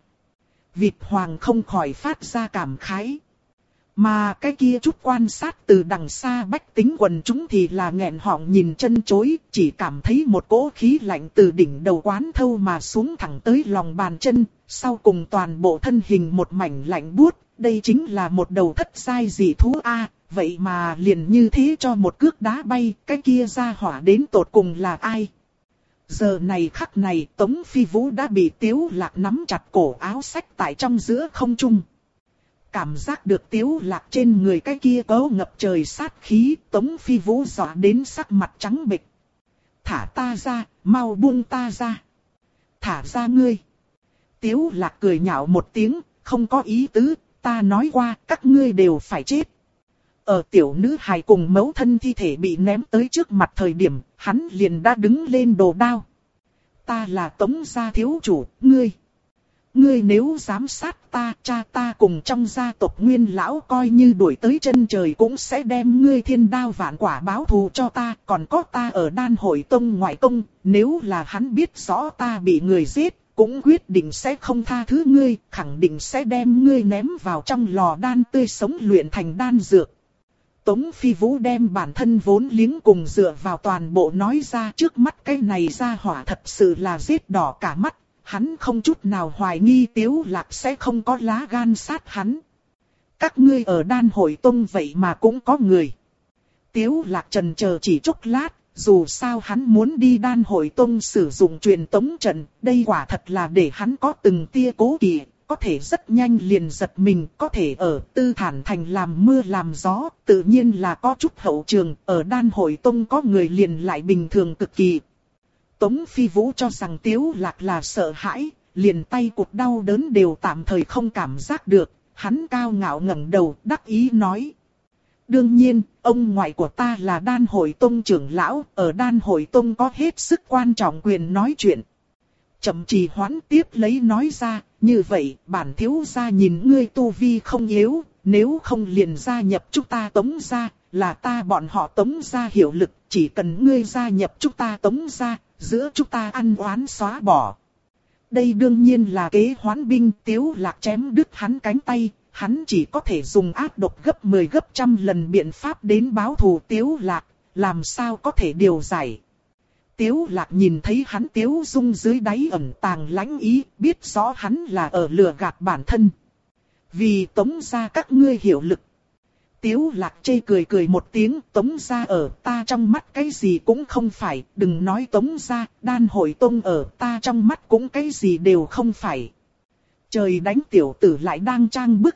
Vịt hoàng không khỏi phát ra cảm khái. Mà cái kia chút quan sát từ đằng xa bách tính quần chúng thì là nghẹn họng nhìn chân chối, chỉ cảm thấy một cỗ khí lạnh từ đỉnh đầu quán thâu mà xuống thẳng tới lòng bàn chân, sau cùng toàn bộ thân hình một mảnh lạnh buốt, đây chính là một đầu thất sai dị thú A, vậy mà liền như thế cho một cước đá bay, cái kia ra hỏa đến tột cùng là ai? Giờ này khắc này Tống Phi Vũ đã bị Tiếu Lạc nắm chặt cổ áo sách tại trong giữa không trung. Cảm giác được tiếu lạc trên người cái kia có ngập trời sát khí, tống phi vũ dọa đến sắc mặt trắng bệch. Thả ta ra, mau buông ta ra. Thả ra ngươi. Tiếu lạc cười nhạo một tiếng, không có ý tứ, ta nói qua các ngươi đều phải chết. Ở tiểu nữ hài cùng mẫu thân thi thể bị ném tới trước mặt thời điểm, hắn liền đã đứng lên đồ đao. Ta là tống gia thiếu chủ, ngươi. Ngươi nếu dám sát ta, cha ta cùng trong gia tộc nguyên lão coi như đuổi tới chân trời cũng sẽ đem ngươi thiên đao vạn quả báo thù cho ta, còn có ta ở đan hội tông ngoại tông, nếu là hắn biết rõ ta bị người giết, cũng quyết định sẽ không tha thứ ngươi, khẳng định sẽ đem ngươi ném vào trong lò đan tươi sống luyện thành đan dược. Tống Phi Vũ đem bản thân vốn liếng cùng dựa vào toàn bộ nói ra trước mắt cái này ra hỏa thật sự là giết đỏ cả mắt, hắn không chút nào hoài nghi Tiếu Lạc sẽ không có lá gan sát hắn. Các ngươi ở đan hội tông vậy mà cũng có người. Tiếu Lạc trần chờ chỉ chốc lát, dù sao hắn muốn đi đan hội tông sử dụng truyền tống trận, đây quả thật là để hắn có từng tia cố kỵ, có thể rất nhanh liền giật mình, có thể ở tư thản thành làm mưa làm gió, tự nhiên là có chút hậu trường, ở đan hội tông có người liền lại bình thường cực kỳ, Tống Phi Vũ cho rằng Tiếu Lạc là sợ hãi, liền tay cục đau đớn đều tạm thời không cảm giác được, hắn cao ngạo ngẩng đầu đắc ý nói. Đương nhiên, ông ngoại của ta là đan hội tông trưởng lão, ở đan hội tông có hết sức quan trọng quyền nói chuyện. Chậm trì hoãn tiếp lấy nói ra, như vậy bản thiếu gia nhìn ngươi tu vi không yếu, nếu không liền gia nhập chúng ta tống gia, là ta bọn họ tống gia hiệu lực, chỉ cần ngươi gia nhập chúng ta tống gia, giữa chúng ta ăn oán xóa bỏ. Đây đương nhiên là kế hoán binh tiếu lạc chém đứt hắn cánh tay, hắn chỉ có thể dùng ác độc gấp 10 gấp trăm lần biện pháp đến báo thù tiếu lạc, làm sao có thể điều giải. Tiếu lạc nhìn thấy hắn tiếu dung dưới đáy ẩn tàng lãnh ý, biết rõ hắn là ở lừa gạt bản thân. Vì tống ra các ngươi hiểu lực. Tiếu lạc chê cười cười một tiếng tống ra ở ta trong mắt cái gì cũng không phải, đừng nói tống ra, đan hội tông ở ta trong mắt cũng cái gì đều không phải. Trời đánh tiểu tử lại đang trang bức.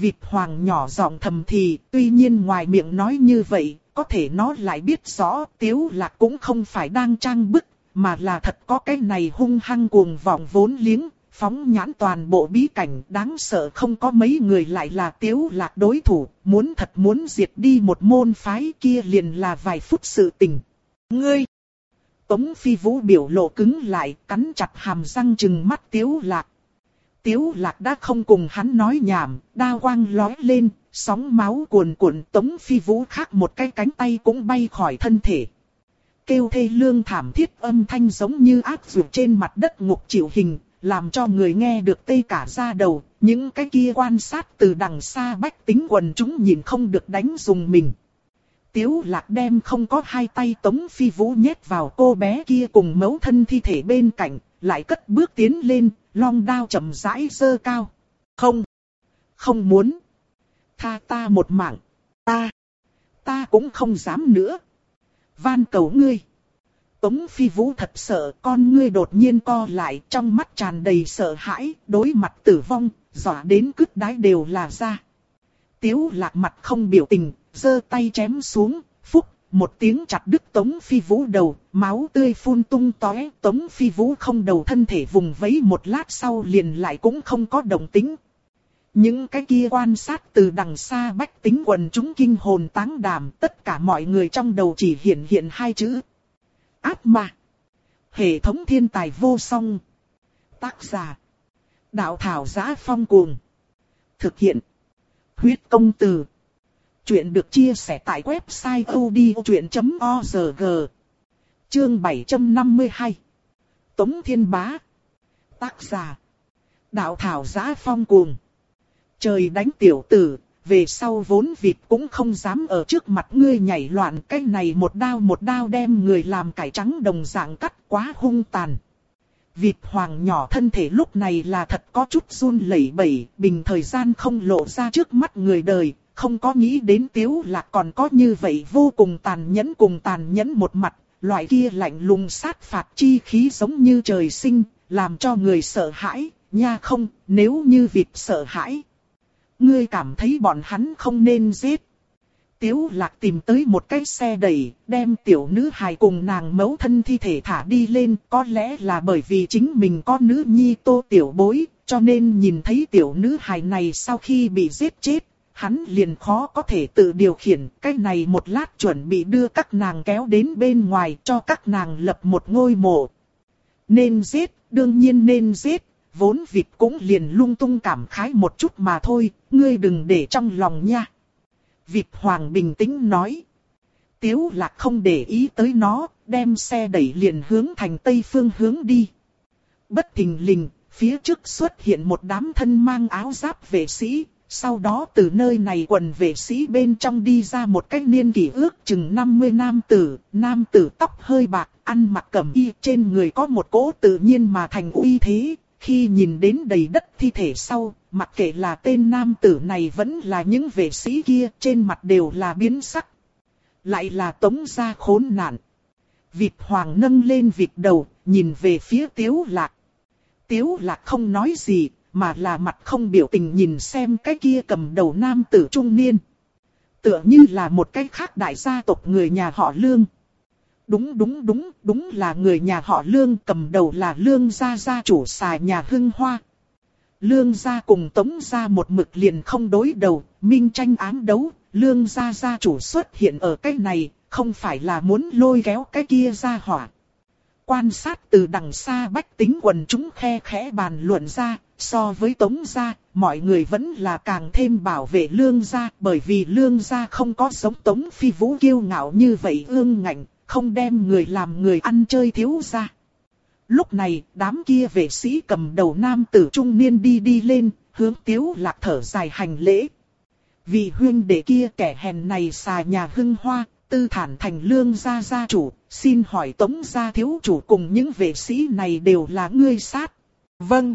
Vịt hoàng nhỏ giọng thầm thì, tuy nhiên ngoài miệng nói như vậy, có thể nó lại biết rõ tiếu lạc cũng không phải đang trang bức, mà là thật có cái này hung hăng cuồng vọng vốn liếng, phóng nhãn toàn bộ bí cảnh đáng sợ không có mấy người lại là tiếu lạc đối thủ, muốn thật muốn diệt đi một môn phái kia liền là vài phút sự tình. Ngươi! Tống phi vũ biểu lộ cứng lại, cắn chặt hàm răng chừng mắt tiếu lạc. Tiếu lạc đã không cùng hắn nói nhảm, đa quang lói lên, sóng máu cuồn cuộn tống phi vũ khác một cái cánh tay cũng bay khỏi thân thể. Kêu thê lương thảm thiết âm thanh giống như ác dược trên mặt đất ngục chịu hình, làm cho người nghe được tê cả da đầu, những cái kia quan sát từ đằng xa bách tính quần chúng nhìn không được đánh dùng mình. Tiếu lạc đem không có hai tay tống phi vũ nhét vào cô bé kia cùng mấu thân thi thể bên cạnh, lại cất bước tiến lên, long đao chậm rãi dơ cao. Không, không muốn. Tha ta một mạng, ta, ta cũng không dám nữa. Van cầu ngươi. Tống phi vũ thật sợ con ngươi đột nhiên co lại trong mắt tràn đầy sợ hãi, đối mặt tử vong, dọa đến cứt đái đều là ra. Tiếu lạc mặt không biểu tình, giơ tay chém xuống, một tiếng chặt đứt tống phi vũ đầu, máu tươi phun tung tóe, tống phi vũ không đầu thân thể vùng vẫy một lát sau liền lại cũng không có động tính. Những cái kia quan sát từ đằng xa bách tính quần chúng kinh hồn táng đàm, tất cả mọi người trong đầu chỉ hiện hiện hai chữ. Áp ma. Hệ thống thiên tài vô song. Tác giả. Đạo thảo giá phong cuồng. Thực hiện. Huyết công từ. Chuyện được chia sẻ tại website odchuyện.org. Chương 752. Tống Thiên Bá. Tác giả. Đạo thảo giá phong cuồng. Trời đánh tiểu tử, về sau vốn vịt cũng không dám ở trước mặt ngươi nhảy loạn cái này một đao một đao đem người làm cải trắng đồng dạng cắt quá hung tàn. Vịt hoàng nhỏ thân thể lúc này là thật có chút run lẩy bẩy, bình thời gian không lộ ra trước mắt người đời, không có nghĩ đến tiếu lạc còn có như vậy vô cùng tàn nhẫn cùng tàn nhẫn một mặt, loại kia lạnh lùng sát phạt chi khí giống như trời sinh, làm cho người sợ hãi, nha không, nếu như vịt sợ hãi, Ngươi cảm thấy bọn hắn không nên giết. Tiếu lạc tìm tới một cái xe đẩy, đem tiểu nữ hài cùng nàng mẫu thân thi thể thả đi lên, có lẽ là bởi vì chính mình có nữ nhi tô tiểu bối, cho nên nhìn thấy tiểu nữ hài này sau khi bị giết chết, hắn liền khó có thể tự điều khiển, cái này một lát chuẩn bị đưa các nàng kéo đến bên ngoài cho các nàng lập một ngôi mộ. Nên giết, đương nhiên nên giết, vốn vịt cũng liền lung tung cảm khái một chút mà thôi, ngươi đừng để trong lòng nha. Vịt hoàng bình tĩnh nói. Tiếu lạc không để ý tới nó, đem xe đẩy liền hướng thành tây phương hướng đi. Bất thình lình, phía trước xuất hiện một đám thân mang áo giáp vệ sĩ, sau đó từ nơi này quần vệ sĩ bên trong đi ra một cách niên kỷ ước chừng 50 nam tử, nam tử tóc hơi bạc, ăn mặc cẩm y trên người có một cỗ tự nhiên mà thành uy thế, khi nhìn đến đầy đất thi thể sau, mặc kệ là tên nam tử này vẫn là những vệ sĩ kia trên mặt đều là biến sắc. Lại là tống gia khốn nạn. Vịt hoàng nâng lên vịt đầu, nhìn về phía tiếu lạc. Tiếu lạc không nói gì, mà là mặt không biểu tình nhìn xem cái kia cầm đầu nam tử trung niên. Tựa như là một cái khác đại gia tộc người nhà họ lương. Đúng đúng đúng, đúng là người nhà họ Lương cầm đầu là Lương gia gia chủ xài nhà Hưng Hoa. Lương gia cùng Tống gia một mực liền không đối đầu, minh tranh ám đấu, Lương gia gia chủ xuất hiện ở cái này, không phải là muốn lôi kéo cái kia ra hỏa. Quan sát từ đằng xa bách tính quần chúng khe khẽ bàn luận ra, so với Tống gia, mọi người vẫn là càng thêm bảo vệ Lương gia, bởi vì Lương gia không có sống Tống phi vũ kiêu ngạo như vậy ương ngạnh, không đem người làm người ăn chơi thiếu gia. Lúc này, đám kia vệ sĩ cầm đầu nam tử trung niên đi đi lên, hướng tiếu lạc thở dài hành lễ. vì huyên đệ kia kẻ hèn này xà nhà hưng hoa, tư thản thành lương gia gia chủ, xin hỏi tống gia thiếu chủ cùng những vệ sĩ này đều là ngươi sát. Vâng.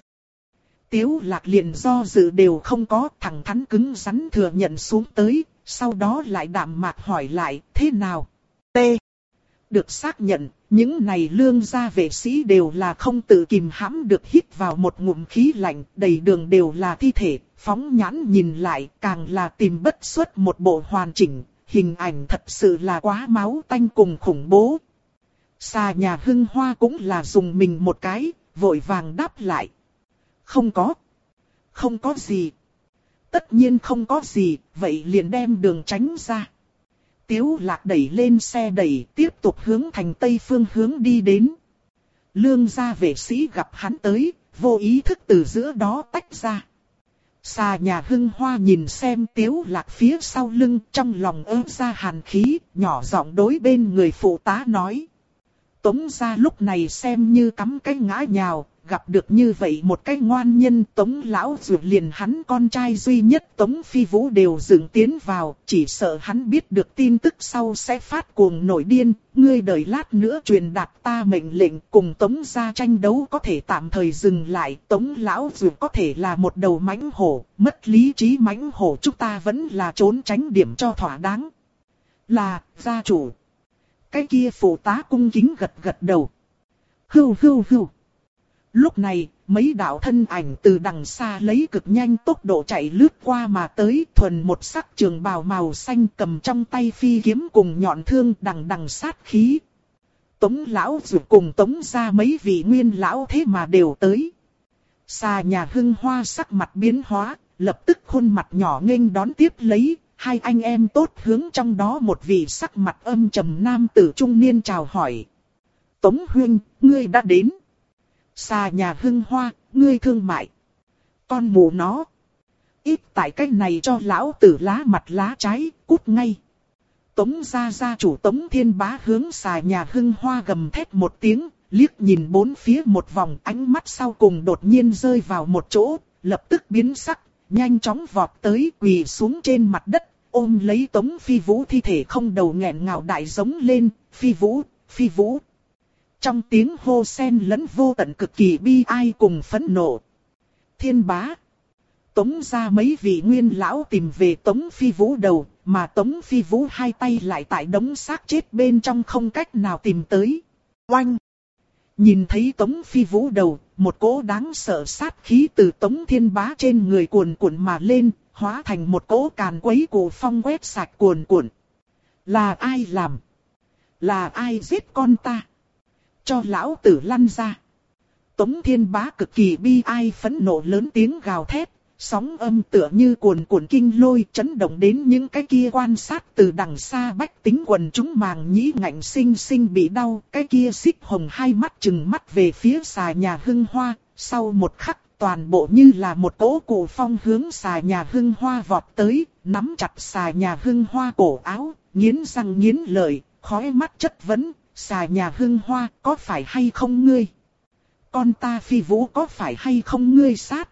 Tiếu lạc liền do dự đều không có, thẳng thắn cứng rắn thừa nhận xuống tới, sau đó lại đạm mạc hỏi lại, thế nào? T. Được xác nhận, những này lương gia vệ sĩ đều là không tự kìm hãm được hít vào một ngụm khí lạnh, đầy đường đều là thi thể, phóng nhãn nhìn lại càng là tìm bất xuất một bộ hoàn chỉnh, hình ảnh thật sự là quá máu tanh cùng khủng bố. Xa nhà hưng hoa cũng là dùng mình một cái, vội vàng đáp lại. Không có. Không có gì. Tất nhiên không có gì, vậy liền đem đường tránh ra. Tiếu lạc đẩy lên xe đẩy, tiếp tục hướng thành tây phương hướng đi đến. Lương gia vệ sĩ gặp hắn tới, vô ý thức từ giữa đó tách ra. Xà nhà hưng hoa nhìn xem tiếu lạc phía sau lưng trong lòng ớt ra hàn khí, nhỏ giọng đối bên người phụ tá nói. Tống gia lúc này xem như cắm cái ngã nhào, gặp được như vậy một cái ngoan nhân tống lão dù liền hắn con trai duy nhất tống phi vũ đều dựng tiến vào, chỉ sợ hắn biết được tin tức sau sẽ phát cuồng nổi điên, ngươi đợi lát nữa truyền đạt ta mệnh lệnh cùng tống ra tranh đấu có thể tạm thời dừng lại, tống lão dù có thể là một đầu mãnh hổ, mất lý trí mãnh hổ chúng ta vẫn là trốn tránh điểm cho thỏa đáng. Là, gia chủ. Cái kia phụ tá cung kính gật gật đầu. Hưu hưu hưu. Lúc này, mấy đạo thân ảnh từ đằng xa lấy cực nhanh tốc độ chạy lướt qua mà tới thuần một sắc trường bào màu xanh cầm trong tay phi kiếm cùng nhọn thương đằng đằng sát khí. Tống lão dù cùng tống ra mấy vị nguyên lão thế mà đều tới. Xa nhà hưng hoa sắc mặt biến hóa, lập tức khuôn mặt nhỏ nghênh đón tiếp lấy, hai anh em tốt hướng trong đó một vị sắc mặt âm trầm nam tử trung niên chào hỏi. Tống huynh, ngươi đã đến. Xa nhà hưng hoa, ngươi thương mại. Con mù nó. Ít tại cách này cho lão tử lá mặt lá trái, cút ngay. Tống gia gia chủ tống thiên bá hướng xà nhà hưng hoa gầm thét một tiếng, liếc nhìn bốn phía một vòng ánh mắt sau cùng đột nhiên rơi vào một chỗ, lập tức biến sắc, nhanh chóng vọt tới quỳ xuống trên mặt đất, ôm lấy tống phi vũ thi thể không đầu nghẹn ngào đại giống lên, phi vũ, phi vũ, trong tiếng hô sen lẫn vô tận cực kỳ bi ai cùng phẫn nộ. Thiên bá. Tống ra mấy vị nguyên lão tìm về Tống Phi Vũ đầu, mà Tống Phi Vũ hai tay lại tại đống xác chết bên trong không cách nào tìm tới. Oanh! Nhìn thấy Tống Phi Vũ đầu, một cỗ đáng sợ sát khí từ Tống Thiên Bá trên người cuồn cuộn mà lên, hóa thành một cỗ càn quấy cổ phong quét sạch cuồn cuộn. Là ai làm? Là ai giết con ta? Cho lão tử lăn ra. Tống thiên bá cực kỳ bi ai phẫn nộ lớn tiếng gào thét, sóng âm tựa như cuồn cuộn kinh lôi chấn động đến những cái kia quan sát từ đằng xa bách tính quần chúng màng nhĩ ngạnh sinh sinh bị đau, cái kia xích hồng hai mắt chừng mắt về phía xà nhà hưng hoa, sau một khắc toàn bộ như là một cỗ cổ phong hướng xà nhà hưng hoa vọt tới, nắm chặt xà nhà hưng hoa cổ áo, nghiến răng nghiến lợi, khói mắt chất vấn, xà nhà hưng hoa có phải hay không ngươi? Con ta phi vũ có phải hay không ngươi sát?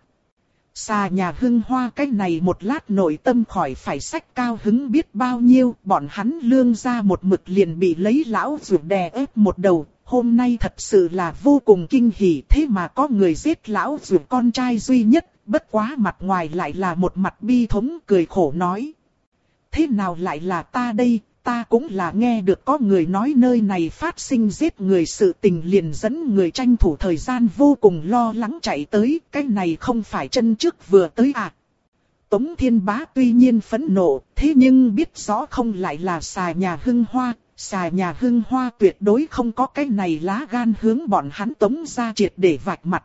Xà nhà hưng hoa cái này một lát nội tâm khỏi phải sách cao hứng biết bao nhiêu, bọn hắn lương ra một mực liền bị lấy lão ruột đè ép một đầu, hôm nay thật sự là vô cùng kinh hỉ thế mà có người giết lão ruột con trai duy nhất, bất quá mặt ngoài lại là một mặt bi thống cười khổ nói. Thế nào lại là ta đây, ta cũng là nghe được có người nói nơi này phát sinh giết người sự tình liền dẫn người tranh thủ thời gian vô cùng lo lắng chạy tới, cái này không phải chân trước vừa tới à. Tống Thiên Bá tuy nhiên phẫn nộ, thế nhưng biết rõ không lại là xà nhà hưng hoa, xà nhà hưng hoa tuyệt đối không có cái này lá gan hướng bọn hắn tống ra triệt để vạch mặt.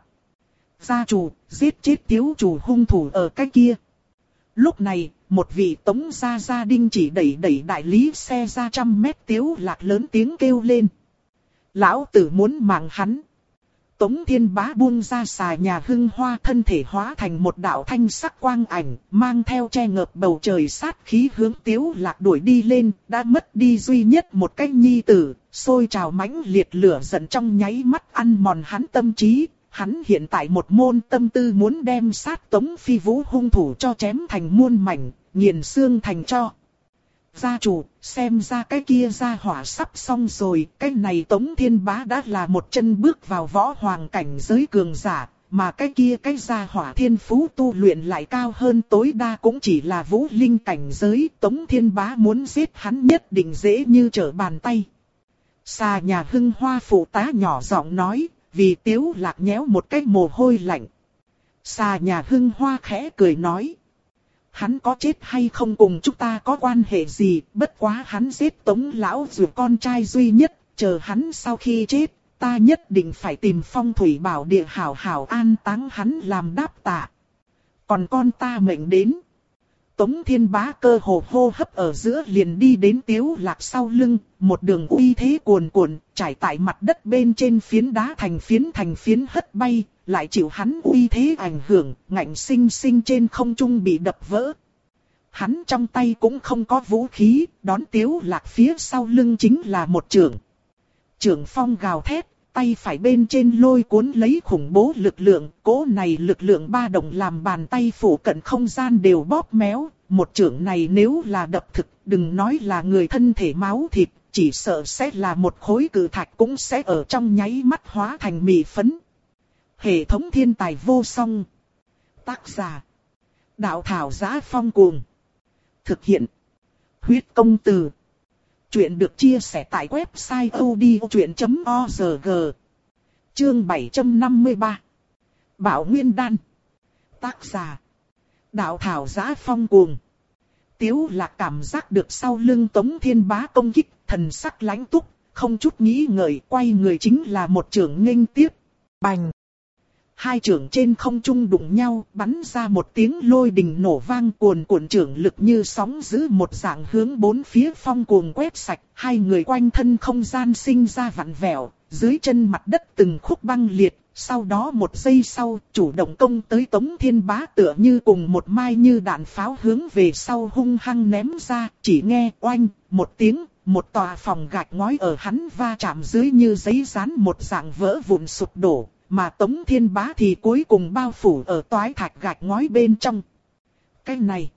Gia chủ, giết chết tiếu chủ hung thủ ở cái kia. Lúc này, một vị tống gia gia đinh chỉ đẩy đẩy đại lý xe ra trăm mét tiếu lạc lớn tiếng kêu lên. Lão tử muốn mạng hắn. Tống thiên bá buông ra xà nhà hưng hoa thân thể hóa thành một đạo thanh sắc quang ảnh, mang theo che ngợp bầu trời sát khí hướng tiếu lạc đuổi đi lên, đã mất đi duy nhất một cái nhi tử, sôi trào mãnh liệt lửa giận trong nháy mắt ăn mòn hắn tâm trí, hắn hiện tại một môn tâm tư muốn đem sát tống phi vũ hung thủ cho chém thành muôn mảnh, nghiền xương thành cho. Gia chủ, xem ra cái kia gia hỏa sắp xong rồi, cái này tống thiên bá đã là một chân bước vào võ hoàng cảnh giới cường giả, mà cái kia cái gia hỏa thiên phú tu luyện lại cao hơn tối đa cũng chỉ là vũ linh cảnh giới, tống thiên bá muốn giết hắn nhất định dễ như trở bàn tay. Xa nhà hưng hoa phụ tá nhỏ giọng nói, vì tiếu lạc nhéo một cái mồ hôi lạnh. Xa nhà hưng hoa khẽ cười nói. Hắn có chết hay không cùng chúng ta có quan hệ gì, bất quá hắn giết tống lão dù con trai duy nhất, chờ hắn sau khi chết, ta nhất định phải tìm phong thủy bảo địa hảo hảo an táng hắn làm đáp tạ. Còn con ta mệnh đến. Tống thiên bá cơ hồ hô hấp ở giữa liền đi đến tiếu lạc sau lưng, một đường uy thế cuồn cuộn, trải tại mặt đất bên trên phiến đá thành phiến thành phiến hất bay, lại chịu hắn uy thế ảnh hưởng, ngạnh sinh sinh trên không trung bị đập vỡ. Hắn trong tay cũng không có vũ khí, đón tiếu lạc phía sau lưng chính là một trưởng. Trưởng phong gào thét, tay phải bên trên lôi cuốn lấy khủng bố lực lượng, cỗ này lực lượng ba động làm bàn tay phủ cận không gian đều bóp méo, một trưởng này nếu là đập thực, đừng nói là người thân thể máu thịt, chỉ sợ sẽ là một khối cử thạch cũng sẽ ở trong nháy mắt hóa thành mì phấn. Hệ thống thiên tài vô song. Tác giả. Đạo thảo giá phong cuồng. Thực hiện. Huyết công từ. Chuyện được chia sẻ tại website odchuyện.org. Chương 753. Bảo Nguyên Đan. Tác giả. Đạo thảo giá phong cuồng. Tiếu là cảm giác được sau lưng tống thiên bá công kích, thần sắc lãnh túc, không chút nghĩ ngợi quay người chính là một trưởng nghênh tiếp. Bành! Hai trưởng trên không trung đụng nhau, bắn ra một tiếng lôi đình nổ vang cuồn cuộn trưởng lực như sóng giữ một dạng hướng bốn phía phong cuồng quét sạch, hai người quanh thân không gian sinh ra vặn vẹo, dưới chân mặt đất từng khúc băng liệt, sau đó một giây sau, chủ động công tới Tống Thiên Bá tựa như cùng một mai như đạn pháo hướng về sau hung hăng ném ra, chỉ nghe oanh, một tiếng, một tòa phòng gạch ngói ở hắn va chạm dưới như giấy rán một dạng vỡ vụn sụp đổ, mà Tống Thiên Bá thì cuối cùng bao phủ ở toái thạch gạch ngói bên trong. Cái này,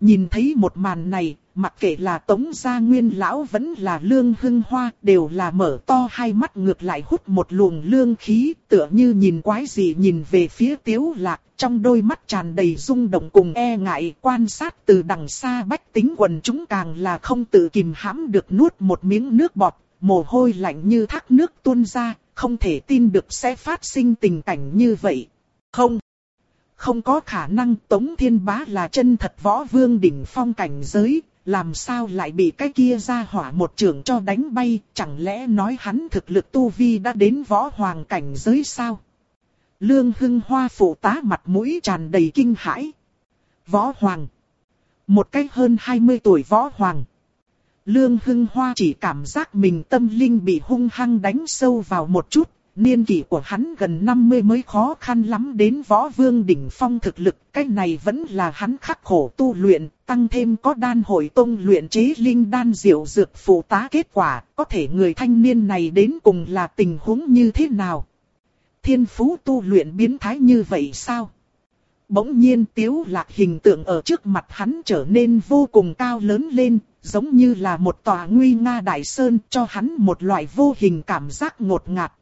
nhìn thấy một màn này, mặc kệ là Tống Gia Nguyên Lão vẫn là Lương Hưng Hoa, đều là mở to hai mắt ngược lại hút một luồng lương khí, tựa như nhìn quái gì nhìn về phía Tiếu Lạc, trong đôi mắt tràn đầy rung động cùng e ngại, quan sát từ đằng xa bách tính quần chúng càng là không tự kìm hãm được nuốt một miếng nước bọt, mồ hôi lạnh như thác nước tuôn ra, không thể tin được sẽ phát sinh tình cảnh như vậy. Không. Không có khả năng Tống Thiên Bá là chân thật võ vương đỉnh phong cảnh giới, làm sao lại bị cái kia ra hỏa một trường cho đánh bay, chẳng lẽ nói hắn thực lực tu vi đã đến võ hoàng cảnh giới sao? Lương Hưng Hoa phụ tá mặt mũi tràn đầy kinh hãi. Võ hoàng. Một cách hơn 20 tuổi võ hoàng. Lương Hưng Hoa chỉ cảm giác mình tâm linh bị hung hăng đánh sâu vào một chút, niên kỷ của hắn gần 50 mới khó khăn lắm đến võ vương đỉnh phong thực lực, cái này vẫn là hắn khắc khổ tu luyện, tăng thêm có đan hội tông luyện chế linh đan diệu dược phụ tá kết quả, có thể người thanh niên này đến cùng là tình huống như thế nào? Thiên phú tu luyện biến thái như vậy sao? Bỗng nhiên tiếu lạc hình tượng ở trước mặt hắn trở nên vô cùng cao lớn lên, giống như là một tòa nguy nga đại sơn cho hắn một loại vô hình cảm giác ngột ngạt.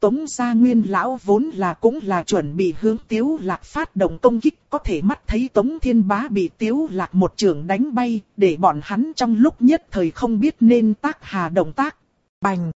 Tống gia nguyên lão vốn là cũng là chuẩn bị hướng tiếu lạc phát động công kích có thể mắt thấy tống thiên bá bị tiếu lạc một trường đánh bay để bọn hắn trong lúc nhất thời không biết nên tác hà động tác. Bành!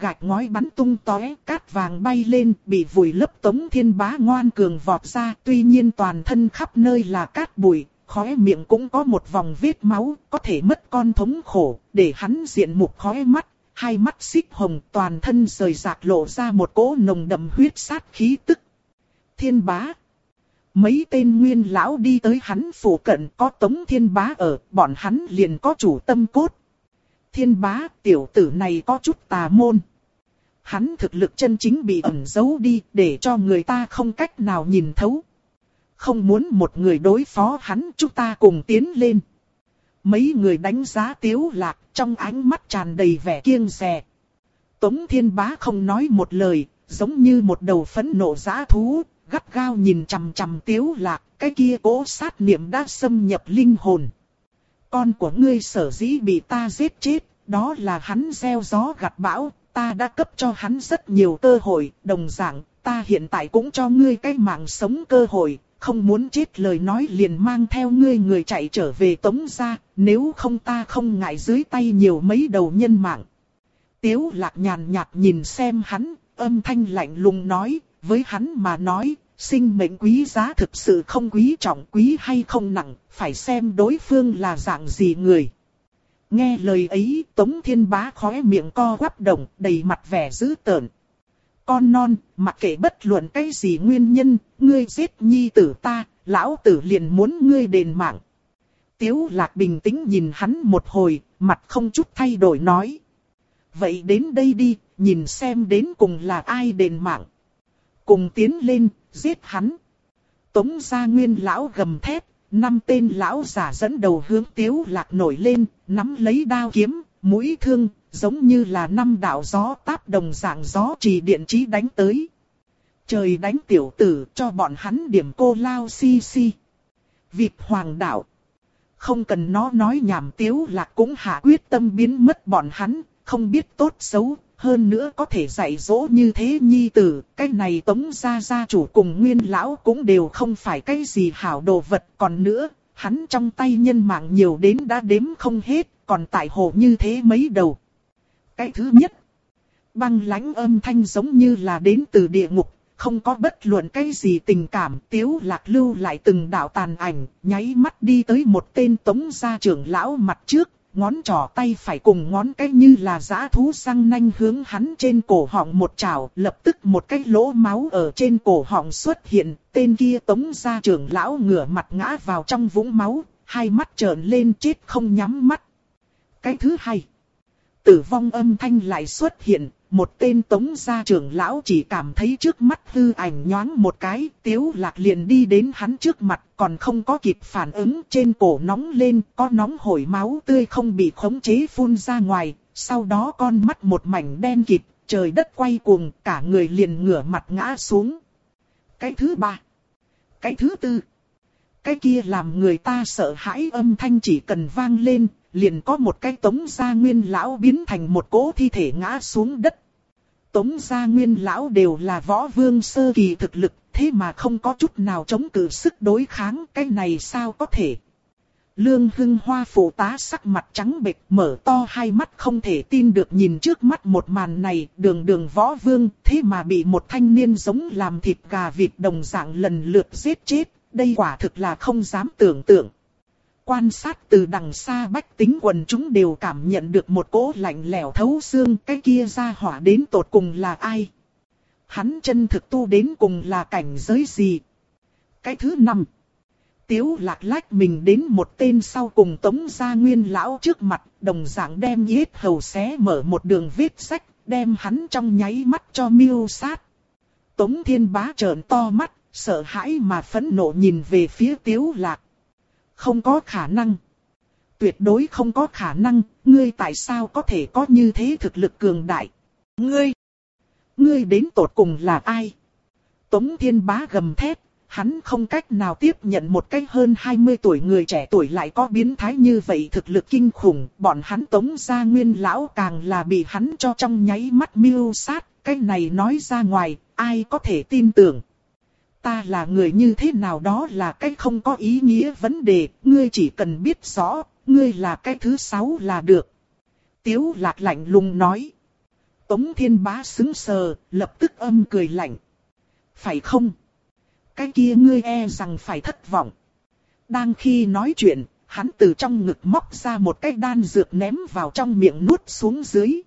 Gạch ngói bắn tung tóe, cát vàng bay lên, bị vùi lấp tống thiên bá ngoan cường vọt ra, tuy nhiên toàn thân khắp nơi là cát bụi, khóe miệng cũng có một vòng vết máu, có thể mất con thống khổ, để hắn diện mục khóe mắt, hai mắt xích hồng toàn thân rời rạc lộ ra một cỗ nồng đậm huyết sát khí tức. Thiên bá. Mấy tên nguyên lão đi tới hắn phủ cận có tống thiên bá ở, bọn hắn liền có chủ tâm cốt. Thiên bá, tiểu tử này có chút tà môn. Hắn thực lực chân chính bị ẩn giấu đi để cho người ta không cách nào nhìn thấu. Không muốn một người đối phó hắn chúng ta cùng tiến lên. Mấy người đánh giá tiếu lạc trong ánh mắt tràn đầy vẻ kiêng dè. Tống Thiên Bá không nói một lời, giống như một đầu phẫn nộ giã thú, gắt gao nhìn chằm chằm tiếu lạc, cái kia cố sát niệm đã xâm nhập linh hồn. Con của ngươi sở dĩ bị ta giết chết, đó là hắn gieo gió gặt bão, ta đã cấp cho hắn rất nhiều cơ hội, đồng dạng, ta hiện tại cũng cho ngươi cái mạng sống cơ hội, không muốn chết lời nói liền mang theo ngươi người chạy trở về tống gia, nếu không ta không ngại dưới tay nhiều mấy đầu nhân mạng. Tiếu lạc nhàn nhạt nhìn xem hắn, âm thanh lạnh lùng nói, với hắn mà nói, sinh mệnh quý giá thực sự không quý trọng quý hay không nặng, phải xem đối phương là dạng gì người. Nghe lời ấy, Tống Thiên Bá khóe miệng co quắp đồng đầy mặt vẻ dữ tợn. Con non, mặc kệ bất luận cái gì nguyên nhân, ngươi giết nhi tử ta, lão tử liền muốn ngươi đền mạng. Tiếu lạc bình tĩnh nhìn hắn một hồi, mặt không chút thay đổi nói. Vậy đến đây đi, nhìn xem đến cùng là ai đền mạng. Cùng tiến lên, giết hắn. Tống gia nguyên lão gầm thét, năm tên lão giả dẫn đầu hướng tiếu lạc nổi lên, nắm lấy đao kiếm, mũi thương, giống như là năm đạo gió táp đồng dạng gió trì điện trí đánh tới. Trời đánh tiểu tử cho bọn hắn điểm cô lao si si. Vịt hoàng đạo. Không cần nó nói nhảm tiếu lạc cũng hạ quyết tâm biến mất bọn hắn, không biết tốt xấu, hơn nữa có thể dạy dỗ như thế nhi tử, cái này tống gia gia chủ cùng nguyên lão cũng đều không phải cái gì hảo đồ vật, còn nữa, hắn trong tay nhân mạng nhiều đến đã đếm không hết, còn tại hồ như thế mấy đầu. Cái thứ nhất, băng lãnh âm thanh giống như là đến từ địa ngục, không có bất luận cái gì tình cảm, tiếu lạc lưu lại từng đạo tàn ảnh, nháy mắt đi tới một tên tống gia trưởng lão mặt trước, ngón trỏ tay phải cùng ngón cái như là giã thú răng nanh hướng hắn trên cổ họng một trào, lập tức một cái lỗ máu ở trên cổ họng xuất hiện, tên kia tống ra trưởng lão ngửa mặt ngã vào trong vũng máu, hai mắt trợn lên chết không nhắm mắt. Cái thứ hai, tử vong âm thanh lại xuất hiện, một tên tống gia trưởng lão chỉ cảm thấy trước mắt hư ảnh nhoáng một cái, tiếu lạc liền đi đến hắn trước mặt, còn không có kịp phản ứng trên cổ nóng lên, có nóng hổi máu tươi không bị khống chế phun ra ngoài, sau đó con mắt một mảnh đen kịt, trời đất quay cuồng, cả người liền ngửa mặt ngã xuống. Cái thứ ba, cái thứ tư, cái kia làm người ta sợ hãi âm thanh chỉ cần vang lên, liền có một cái tống gia nguyên lão biến thành một cỗ thi thể ngã xuống đất. Tống gia nguyên lão đều là võ vương sơ kỳ thực lực, thế mà không có chút nào chống cự sức đối kháng, cái này sao có thể. Lương hưng hoa phụ tá sắc mặt trắng bệch mở to hai mắt không thể tin được nhìn trước mắt một màn này, đường đường võ vương, thế mà bị một thanh niên giống làm thịt gà vịt đồng dạng lần lượt giết chết, đây quả thực là không dám tưởng tượng quan sát từ đằng xa bách tính quần chúng đều cảm nhận được một cỗ lạnh lẽo thấu xương cái kia ra hỏa đến tột cùng là ai. Hắn chân thực tu đến cùng là cảnh giới gì. Cái thứ năm. Tiếu lạc lách mình đến một tên sau cùng tống gia nguyên lão trước mặt, đồng dạng đem yết hầu xé mở một đường viết sách, đem hắn trong nháy mắt cho miêu sát. Tống thiên bá trợn to mắt, sợ hãi mà phẫn nộ nhìn về phía tiếu lạc. Không có khả năng. Tuyệt đối không có khả năng, ngươi tại sao có thể có như thế thực lực cường đại? Ngươi! Ngươi đến tột cùng là ai? Tống Thiên Bá gầm thét, hắn không cách nào tiếp nhận một cách hơn 20 tuổi người trẻ tuổi lại có biến thái như vậy thực lực kinh khủng, bọn hắn tống gia nguyên lão càng là bị hắn cho trong nháy mắt miêu sát, cái này nói ra ngoài, ai có thể tin tưởng. Ta là người như thế nào đó là cái không có ý nghĩa vấn đề, ngươi chỉ cần biết rõ, ngươi là cái thứ sáu là được. Tiếu lạc lạnh lùng nói. Tống thiên bá xứng sờ, lập tức âm cười lạnh. Phải không? Cái kia ngươi e rằng phải thất vọng. Đang khi nói chuyện, hắn từ trong ngực móc ra một cái đan dược ném vào trong miệng nuốt xuống dưới.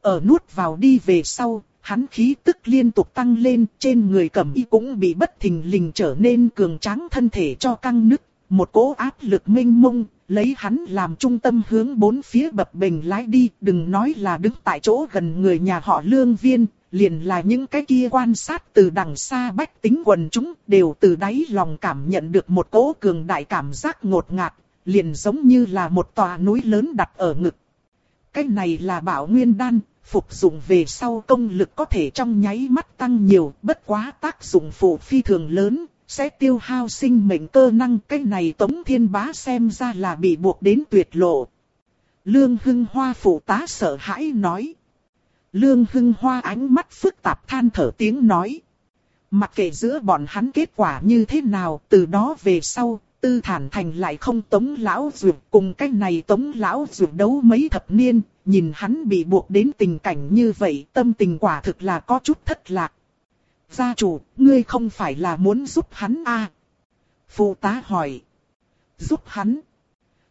Ở nuốt vào đi về sau, hắn khí tức liên tục tăng lên, trên người cẩm y cũng bị bất thình lình trở nên cường tráng thân thể cho căng nứt, một cỗ áp lực mênh mông, lấy hắn làm trung tâm hướng bốn phía bập bình lái đi, đừng nói là đứng tại chỗ gần người nhà họ lương viên, liền là những cái kia quan sát từ đằng xa bách tính quần chúng đều từ đáy lòng cảm nhận được một cỗ cường đại cảm giác ngột ngạt, liền giống như là một tòa núi lớn đặt ở ngực. Cái này là bảo nguyên đan, phục dụng về sau công lực có thể trong nháy mắt tăng nhiều, bất quá tác dụng phụ phi thường lớn, sẽ tiêu hao sinh mệnh cơ năng. Cái này Tống Thiên Bá xem ra là bị buộc đến tuyệt lộ. Lương Hưng Hoa phụ tá sợ hãi nói. Lương Hưng Hoa ánh mắt phức tạp than thở tiếng nói. Mặc kệ giữa bọn hắn kết quả như thế nào, từ đó về sau, tư thản thành lại không tống lão dược cùng cái này tống lão dược đấu mấy thập niên, nhìn hắn bị buộc đến tình cảnh như vậy, tâm tình quả thực là có chút thất lạc. Gia chủ, ngươi không phải là muốn giúp hắn à? Phụ tá hỏi. Giúp hắn.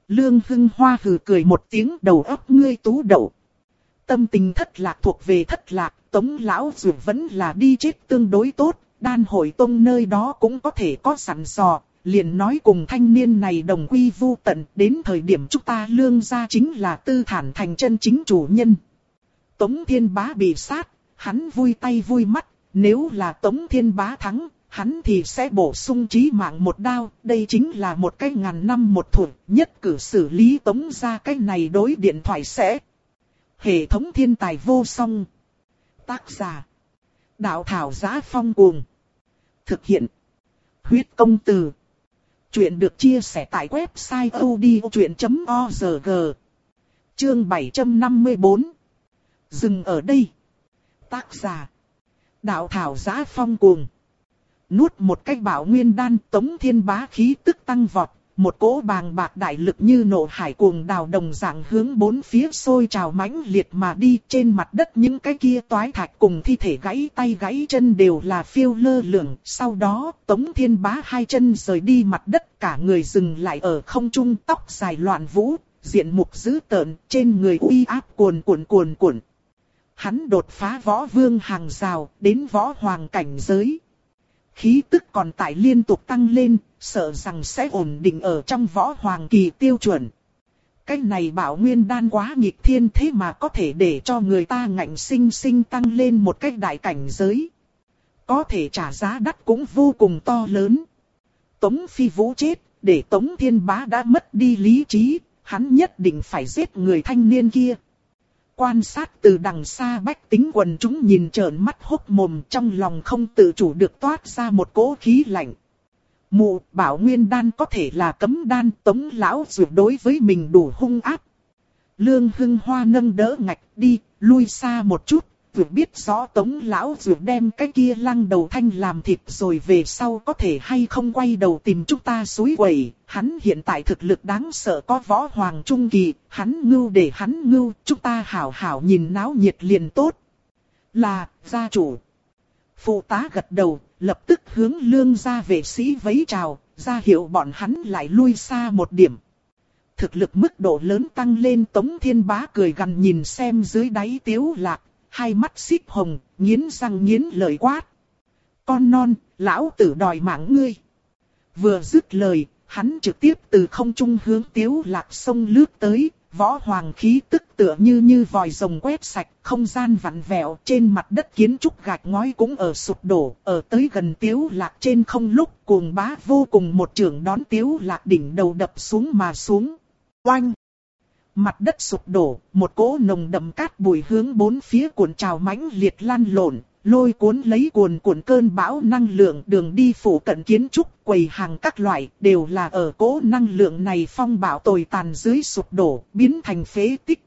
Lương Hưng Hoa hừ cười một tiếng đầu óc ngươi tú đậu. Tâm tình thất lạc thuộc về thất lạc, tống lão dù vẫn là đi chết tương đối tốt, đan hội tông nơi đó cũng có thể có sẵn sò, liền nói cùng thanh niên này đồng quy vu tận, đến thời điểm chúng ta lương gia chính là tư thản thành chân chính chủ nhân. Tống Thiên Bá bị sát, hắn vui tay vui mắt, nếu là Tống Thiên Bá thắng, hắn thì sẽ bổ sung trí mạng một đao, đây chính là một cái ngàn năm một thủ, nhất cử xử lý Tống gia cái này đối điện thoại sẽ. Hệ thống thiên tài vô song. Tác giả. Đạo thảo giá phong cuồng. Thực hiện. Huyết công từ. Chuyện được chia sẻ tại website odchuyện.org Chương 754 Dừng ở đây. Tác giả. Đạo thảo giá phong cuồng. Nuốt một cách bảo nguyên đan tống thiên bá khí tức tăng vọt. Một cỗ bàng bạc đại lực như nổ hải cuồng đào đồng dạng hướng bốn phía sôi trào mãnh liệt mà đi trên mặt đất những cái kia toái thạch cùng thi thể gãy tay gãy chân đều là phiêu lơ lửng. Sau đó tống thiên bá hai chân rời đi mặt đất cả người dừng lại ở không trung tóc dài loạn vũ, diện mục dữ tợn trên người uy áp cuồn cuộn cuồn cuộn. Hắn đột phá võ vương hàng rào đến võ hoàng cảnh giới. Khí tức còn tại liên tục tăng lên, sợ rằng sẽ ổn định ở trong võ hoàng kỳ tiêu chuẩn. Cái này bảo nguyên đan quá nghịch thiên thế mà có thể để cho người ta ngạnh sinh sinh tăng lên một cách đại cảnh giới. Có thể trả giá đắt cũng vô cùng to lớn. Tống phi vũ chết, để Tống thiên bá đã mất đi lý trí, hắn nhất định phải giết người thanh niên kia. Quan sát từ đằng xa bách tính quần chúng nhìn trợn mắt hốc mồm trong lòng không tự chủ được toát ra một cỗ khí lạnh. Mụ bảo nguyên đan có thể là cấm đan tống lão dù đối với mình đủ hung áp. Lương hưng hoa nâng đỡ ngạch đi, lui xa một chút, vừa biết rõ tống lão dù đem cái kia lăng đầu thanh làm thịt rồi về sau có thể hay không quay đầu tìm chúng ta suối quẩy. Hắn hiện tại thực lực đáng sợ có võ hoàng trung kỳ, hắn ngưu để hắn ngưu, chúng ta hảo hảo nhìn náo nhiệt liền tốt. Là, gia chủ. Phụ tá gật đầu, lập tức hướng lương gia vệ sĩ vấy chào, ra hiệu bọn hắn lại lui xa một điểm. Thực lực mức độ lớn tăng lên Tống Thiên Bá cười gần nhìn xem dưới đáy tiếu lạc, hai mắt xích hồng, nghiến răng nghiến lợi quát. Con non, lão tử đòi mạng ngươi. Vừa dứt lời, hắn trực tiếp từ không trung hướng tiếu lạc sông lướt tới, võ hoàng khí tức tựa như như vòi rồng quét sạch, không gian vặn vẹo, trên mặt đất kiến trúc gạch ngói cũng ở sụp đổ, ở tới gần tiếu lạc trên không lúc cuồng bá vô cùng một trường đón tiếu lạc đỉnh đầu đập xuống mà xuống. Oanh! Mặt đất sụp đổ, một cỗ nồng đậm cát bụi hướng bốn phía cuộn trào mãnh liệt lan lộn, lôi cuốn lấy cuồn cuộn cơn bão năng lượng đường đi phủ cận kiến trúc, quầy hàng các loại, đều là ở cố năng lượng này phong bão tồi tàn dưới sụp đổ, biến thành phế tích.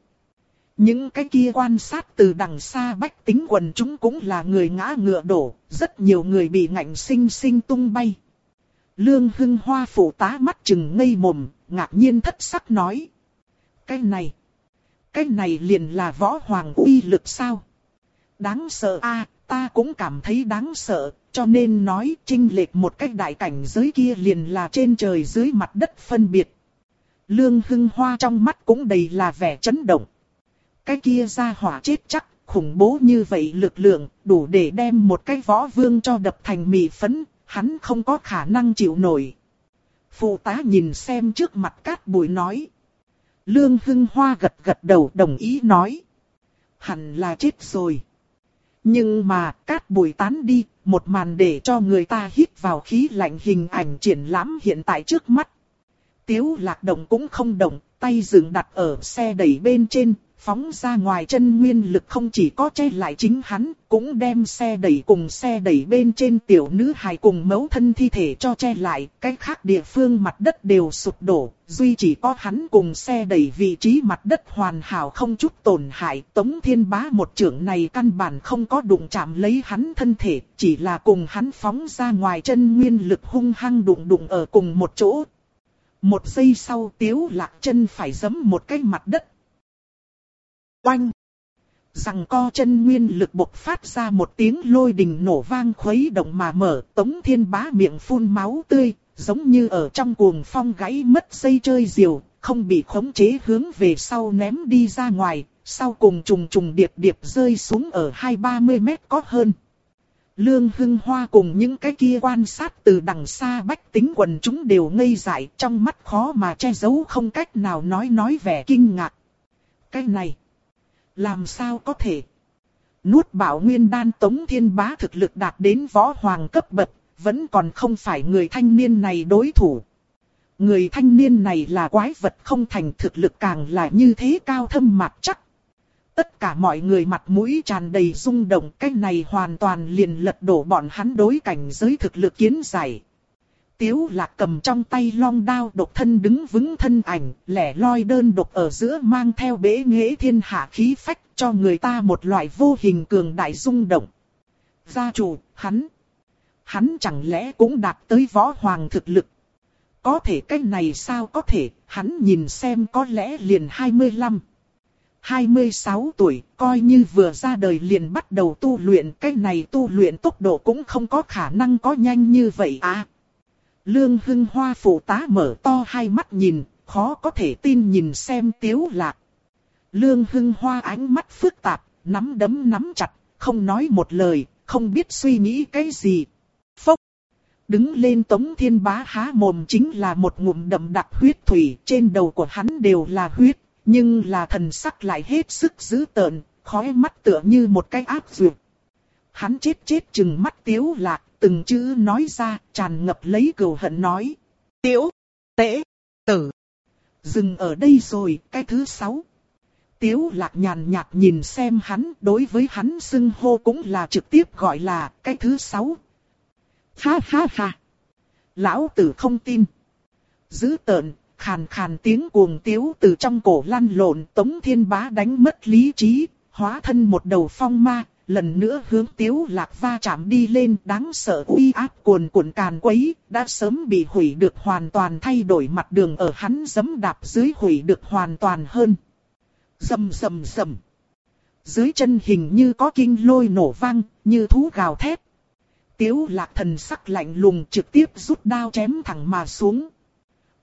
Những cái kia quan sát từ đằng xa bách tính quần chúng cũng là người ngã ngựa đổ, rất nhiều người bị ngạnh sinh sinh tung bay. Lương Hưng Hoa phụ tá mắt chừng ngây mồm, ngạc nhiên thất sắc nói. Cái này, cái này liền là võ hoàng uy lực sao? Đáng sợ a ta cũng cảm thấy đáng sợ, cho nên nói trinh lệch một cách đại cảnh giới kia liền là trên trời dưới mặt đất phân biệt. Lương Hưng Hoa trong mắt cũng đầy là vẻ chấn động. Cái kia ra hỏa chết chắc, khủng bố như vậy lực lượng, đủ để đem một cái võ vương cho đập thành mì phấn, hắn không có khả năng chịu nổi. Phụ tá nhìn xem trước mặt cát bụi nói. Lương Hưng Hoa gật gật đầu đồng ý nói. Hẳn là chết rồi. Nhưng mà cát bụi tán đi, một màn để cho người ta hít vào khí lạnh hình ảnh triển lãm hiện tại trước mắt. Tiếu lạc động cũng không động, tay dừng đặt ở xe đẩy bên trên, phóng ra ngoài chân nguyên lực không chỉ có che lại chính hắn, cũng đem xe đẩy cùng xe đẩy bên trên tiểu nữ hài cùng mẫu thân thi thể cho che lại, cái khác địa phương mặt đất đều sụp đổ, duy chỉ có hắn cùng xe đẩy vị trí mặt đất hoàn hảo không chút tổn hại, tống thiên bá một trưởng này căn bản không có đụng chạm lấy hắn thân thể, chỉ là cùng hắn phóng ra ngoài chân nguyên lực hung hăng đụng đụng ở cùng một chỗ. Một giây sau tiếu lạc chân phải giấm một cái mặt đất. Oanh! Rằng co chân nguyên lực bộc phát ra một tiếng lôi đình nổ vang khuấy động mà mở, tống thiên bá miệng phun máu tươi, giống như ở trong cuồng phong gãy mất dây chơi diều, không bị khống chế hướng về sau ném đi ra ngoài, sau cùng trùng trùng điệp điệp rơi xuống ở hai ba mươi mét có hơn. Lương Hưng Hoa cùng những cái kia quan sát từ đằng xa bách tính quần chúng đều ngây dại trong mắt khó mà che giấu không cách nào nói nói vẻ kinh ngạc. Cái này, làm sao có thể? Nuốt bảo nguyên đan tống thiên bá thực lực đạt đến võ hoàng cấp bậc, vẫn còn không phải người thanh niên này đối thủ. Người thanh niên này là quái vật không thành thực lực càng là như thế cao thâm mặt chắc. Tất cả mọi người mặt mũi tràn đầy rung động cái này hoàn toàn liền lật đổ bọn hắn đối cảnh giới thực lực kiến giải. Tiếu lạc cầm trong tay long đao độc thân đứng vững thân ảnh, lẻ loi đơn độc ở giữa mang theo bế nghệ thiên hạ khí phách cho người ta một loại vô hình cường đại rung động. Gia chủ, hắn, hắn chẳng lẽ cũng đạt tới võ hoàng thực lực. Có thể cái này sao có thể, hắn nhìn xem có lẽ liền 25. 26 tuổi, coi như vừa ra đời liền bắt đầu tu luyện, cái này tu luyện tốc độ cũng không có khả năng có nhanh như vậy à. Lương Hưng Hoa phụ tá mở to hai mắt nhìn, khó có thể tin nhìn xem tiếu lạc. Lương Hưng Hoa ánh mắt phức tạp, nắm đấm nắm chặt, không nói một lời, không biết suy nghĩ cái gì. Phốc! Đứng lên tống thiên bá há mồm chính là một ngụm đậm đặc huyết thủy, trên đầu của hắn đều là huyết, nhưng là thần sắc lại hết sức dữ tợn, khói mắt tựa như một cái áp dược. Hắn chết chết chừng mắt tiếu lạc, từng chữ nói ra, tràn ngập lấy cừu hận nói. Tiếu, tễ, tử. Dừng ở đây rồi, cái thứ sáu. Tiếu lạc nhàn nhạt nhìn xem hắn, đối với hắn xưng hô cũng là trực tiếp gọi là cái thứ sáu. Ha ha ha. Lão tử không tin. Giữ tợn, khàn khàn tiếng cuồng tiếu từ trong cổ lăn lộn tống thiên bá đánh mất lý trí, hóa thân một đầu phong ma, lần nữa hướng tiếu lạc va chạm đi lên đáng sợ uy áp cuồn cuộn càn quấy, đã sớm bị hủy được hoàn toàn thay đổi mặt đường ở hắn giấm đạp dưới hủy được hoàn toàn hơn. Dầm dầm dầm. Dưới chân hình như có kinh lôi nổ vang, như thú gào thét. Tiếu lạc thần sắc lạnh lùng trực tiếp rút đao chém thẳng mà xuống.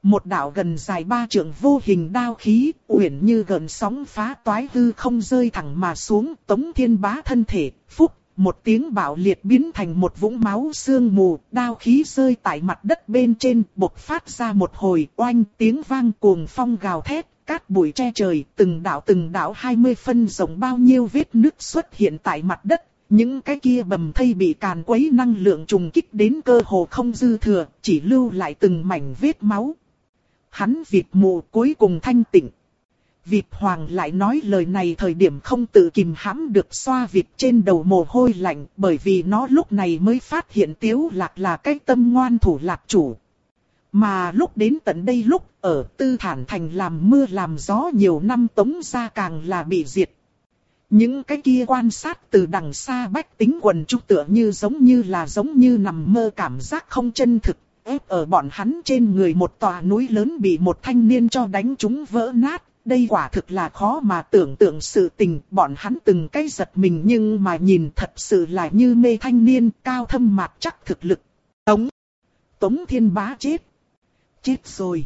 Một đạo gần dài ba trượng vô hình đao khí, uyển như gần sóng phá toái hư không rơi thẳng mà xuống, tống thiên bá thân thể, phúc, một tiếng bạo liệt biến thành một vũng máu sương mù, đao khí rơi tại mặt đất bên trên, bộc phát ra một hồi oanh tiếng vang cuồng phong gào thét, cát bụi che trời, từng đạo từng đạo 20 phân rộng bao nhiêu vết nứt xuất hiện tại mặt đất. Những cái kia bầm thây bị càn quấy năng lượng trùng kích đến cơ hồ không dư thừa, chỉ lưu lại từng mảnh vết máu hắn Việt mù cuối cùng thanh tịnh. Việt Hoàng lại nói lời này thời điểm không tự kìm hãm được xoa Việt trên đầu mồ hôi lạnh bởi vì nó lúc này mới phát hiện Tiếu Lạc là cái tâm ngoan thủ lạc chủ. Mà lúc đến tận đây lúc ở Tư Thản Thành làm mưa làm gió nhiều năm tống ra càng là bị diệt. Những cái kia quan sát từ đằng xa bách tính quần trúc tựa như giống như là giống như nằm mơ cảm giác không chân thực ép ở bọn hắn trên người một tòa núi lớn bị một thanh niên cho đánh chúng vỡ nát. Đây quả thực là khó mà tưởng tượng sự tình, bọn hắn từng cái giật mình nhưng mà nhìn thật sự là như mê thanh niên, cao thâm mạc chắc thực lực. Tống! Tống thiên bá chết! Chết rồi!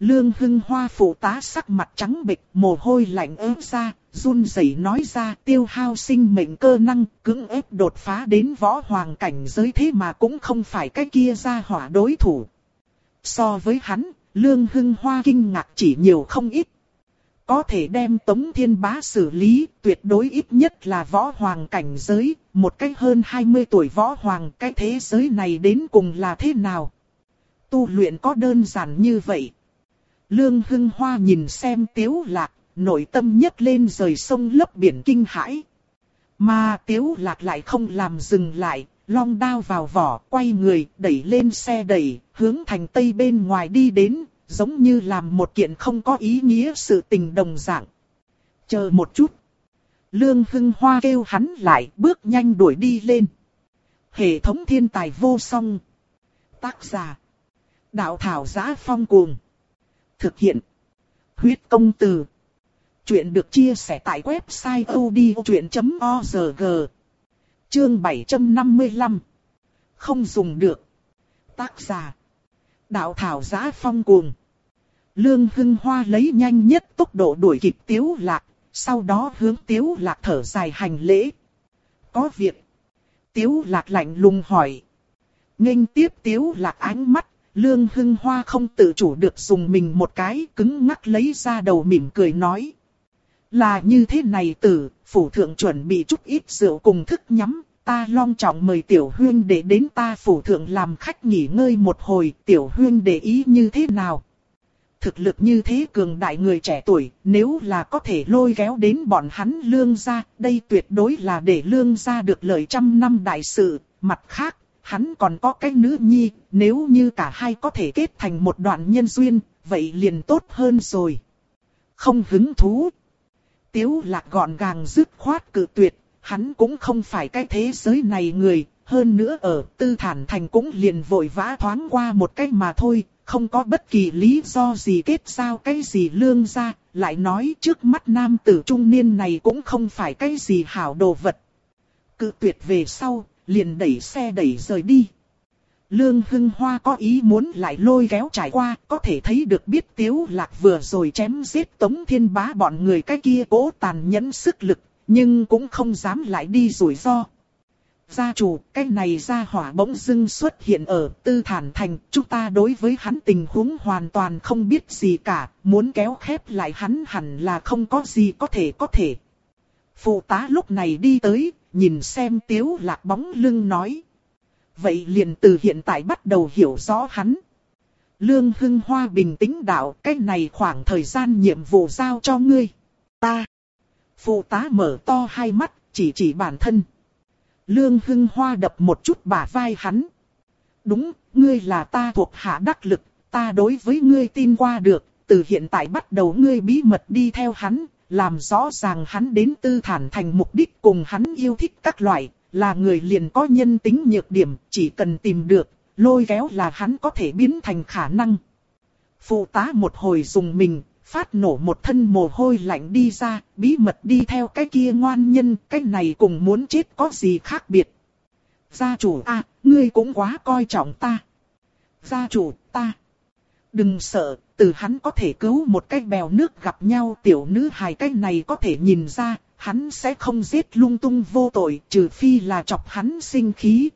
Lương hưng hoa phụ tá sắc mặt trắng bệch, mồ hôi lạnh ớt ra, run rẩy nói ra tiêu hao sinh mệnh cơ năng, cứng ép đột phá đến võ hoàng cảnh giới thế mà cũng không phải cái kia ra hỏa đối thủ. So với hắn, Lương Hưng Hoa kinh ngạc chỉ nhiều không ít. Có thể đem Tống Thiên Bá xử lý, tuyệt đối ít nhất là võ hoàng cảnh giới, một cách hơn 20 tuổi võ hoàng, cái thế giới này đến cùng là thế nào? Tu luyện có đơn giản như vậy. Lương Hưng Hoa nhìn xem Tiếu Lạc, nội tâm nhấc lên rời sông lấp biển kinh hãi. Mà tiếu lạc lại không làm dừng lại, long đao vào vỏ, quay người, đẩy lên xe đẩy, hướng thành tây bên ngoài đi đến, giống như làm một kiện không có ý nghĩa sự tình đồng dạng. Chờ một chút. Lương Hưng Hoa kêu hắn lại, bước nhanh đuổi đi lên. Hệ thống thiên tài vô song. Tác giả. Đạo thảo giá phong cuồng. Thực hiện. Huyết công từ. Chuyện được chia sẻ tại website odchuyện.org. Chương 755. Không dùng được. Tác giả. Đạo thảo giá phong cuồng. Lương Hưng Hoa lấy nhanh nhất tốc độ đuổi kịp Tiếu Lạc, sau đó hướng Tiếu Lạc thở dài hành lễ. Có việc. Tiếu Lạc lạnh lùng hỏi. Nghênh tiếp Tiếu Lạc ánh mắt, Lương Hưng Hoa không tự chủ được dùng mình một cái cứng ngắc lấy ra đầu mỉm cười nói. Là như thế này tử, phủ thượng chuẩn bị chút ít rượu cùng thức nhắm, ta long trọng mời tiểu huyên để đến ta phủ thượng làm khách nghỉ ngơi một hồi, tiểu huyên để ý như thế nào. Thực lực như thế cường đại người trẻ tuổi, nếu là có thể lôi kéo đến bọn hắn lương gia, đây tuyệt đối là để lương gia được lợi trăm năm đại sự, mặt khác, hắn còn có cái nữ nhi, nếu như cả hai có thể kết thành một đoạn nhân duyên, vậy liền tốt hơn rồi. Không hứng thú. Tiếu lạc gọn gàng dứt khoát cự tuyệt, hắn cũng không phải cái thế giới này người, hơn nữa ở tư thản thành cũng liền vội vã thoáng qua một cách mà thôi, không có bất kỳ lý do gì kết giao cái gì lương ra, lại nói trước mắt nam tử trung niên này cũng không phải cái gì hảo đồ vật. Cự tuyệt về sau, liền đẩy xe đẩy rời đi. Lương Hưng Hoa có ý muốn lại lôi kéo trải qua, có thể thấy được biết Tiếu Lạc vừa rồi chém giết Tống Thiên Bá bọn người cái kia cố tàn nhẫn sức lực, nhưng cũng không dám lại đi rủi ro. Gia chủ, cái này gia hỏa bỗng dưng xuất hiện ở tư thản thành, chúng ta đối với hắn tình huống hoàn toàn không biết gì cả, muốn kéo khép lại hắn hẳn là không có gì có thể có thể. Phụ tá lúc này đi tới, nhìn xem tiếu lạc bóng lưng nói. Vậy liền từ hiện tại bắt đầu hiểu rõ hắn. Lương Hưng Hoa bình tĩnh đạo, cái này khoảng thời gian nhiệm vụ giao cho ngươi. Ta. Phụ tá mở to hai mắt, chỉ chỉ bản thân. Lương Hưng Hoa đập một chút bả vai hắn. Đúng, ngươi là ta thuộc hạ đắc lực, ta đối với ngươi tin qua được, từ hiện tại bắt đầu ngươi bí mật đi theo hắn, làm rõ ràng hắn đến tư thản thành mục đích cùng hắn yêu thích các loại, là người liền có nhân tính nhược điểm, chỉ cần tìm được, lôi kéo là hắn có thể biến thành khả năng. Phụ tá một hồi dùng mình, phát nổ một thân mồ hôi lạnh đi ra, bí mật đi theo cái kia ngoan nhân, cái này cùng muốn chết có gì khác biệt. Gia chủ a, ngươi cũng quá coi trọng ta. Gia chủ, ta. Đừng sợ, từ hắn có thể cứu một cái bèo nước gặp nhau tiểu nữ hài cái này có thể nhìn ra, hắn sẽ không giết lung tung vô tội trừ phi là chọc hắn sinh khí.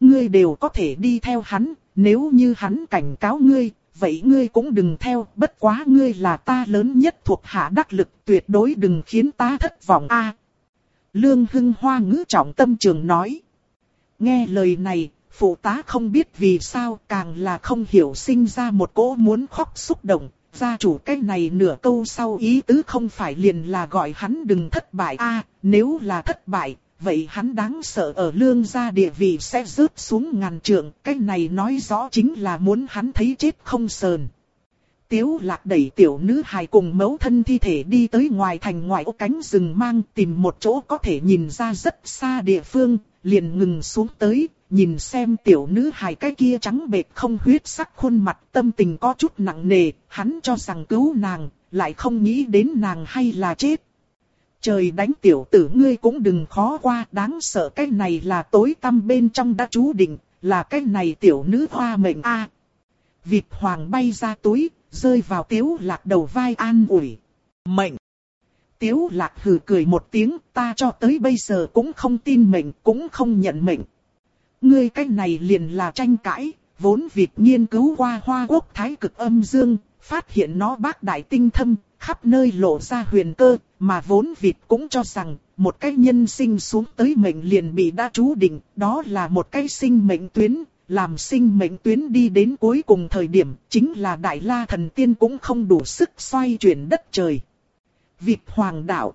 Ngươi đều có thể đi theo hắn, nếu như hắn cảnh cáo ngươi, vậy ngươi cũng đừng theo, bất quá ngươi là ta lớn nhất thuộc hạ đắc lực, tuyệt đối đừng khiến ta thất vọng a. Lương Hưng Hoa ngữ trọng tâm trường nói. Nghe lời này, phụ tá không biết vì sao càng là không hiểu sinh ra một cỗ muốn khóc xúc động. Gia chủ cái này nửa câu sau ý tứ không phải liền là gọi hắn đừng thất bại. A nếu là thất bại, vậy hắn đáng sợ ở lương gia địa vị sẽ rớt xuống ngàn trượng, cái này nói rõ chính là muốn hắn thấy chết không sờn. Tiếu lạc đẩy tiểu nữ hài cùng mẫu thân thi thể đi tới ngoài thành ngoài ô cánh rừng mang tìm một chỗ có thể nhìn ra rất xa địa phương, liền ngừng xuống tới, nhìn xem tiểu nữ hài cái kia trắng bệch không huyết sắc khuôn mặt tâm tình có chút nặng nề, hắn cho rằng cứu nàng, lại không nghĩ đến nàng hay là chết. Trời đánh tiểu tử ngươi cũng đừng khó qua, đáng sợ cái này là tối tăm bên trong đã chú định, là cái này tiểu nữ hoa mệnh a. À, Vịt hoàng bay ra túi, rơi vào tiếu lạc đầu vai an ủi. Mệnh! Tiếu lạc hừ cười một tiếng, ta cho tới bây giờ cũng không tin mình, cũng không nhận mình. Ngươi cái này liền là tranh cãi, vốn việc nghiên cứu qua hoa quốc thái cực âm dương, phát hiện nó bác đại tinh thâm, khắp nơi lộ ra huyền cơ, mà vốn vịt cũng cho rằng, một cái nhân sinh xuống tới mệnh liền bị đã chú định, đó là một cái sinh mệnh tuyến, làm sinh mệnh tuyến đi đến cuối cùng thời điểm, chính là Đại La Thần Tiên cũng không đủ sức xoay chuyển đất trời. Vịt Hoàng đạo.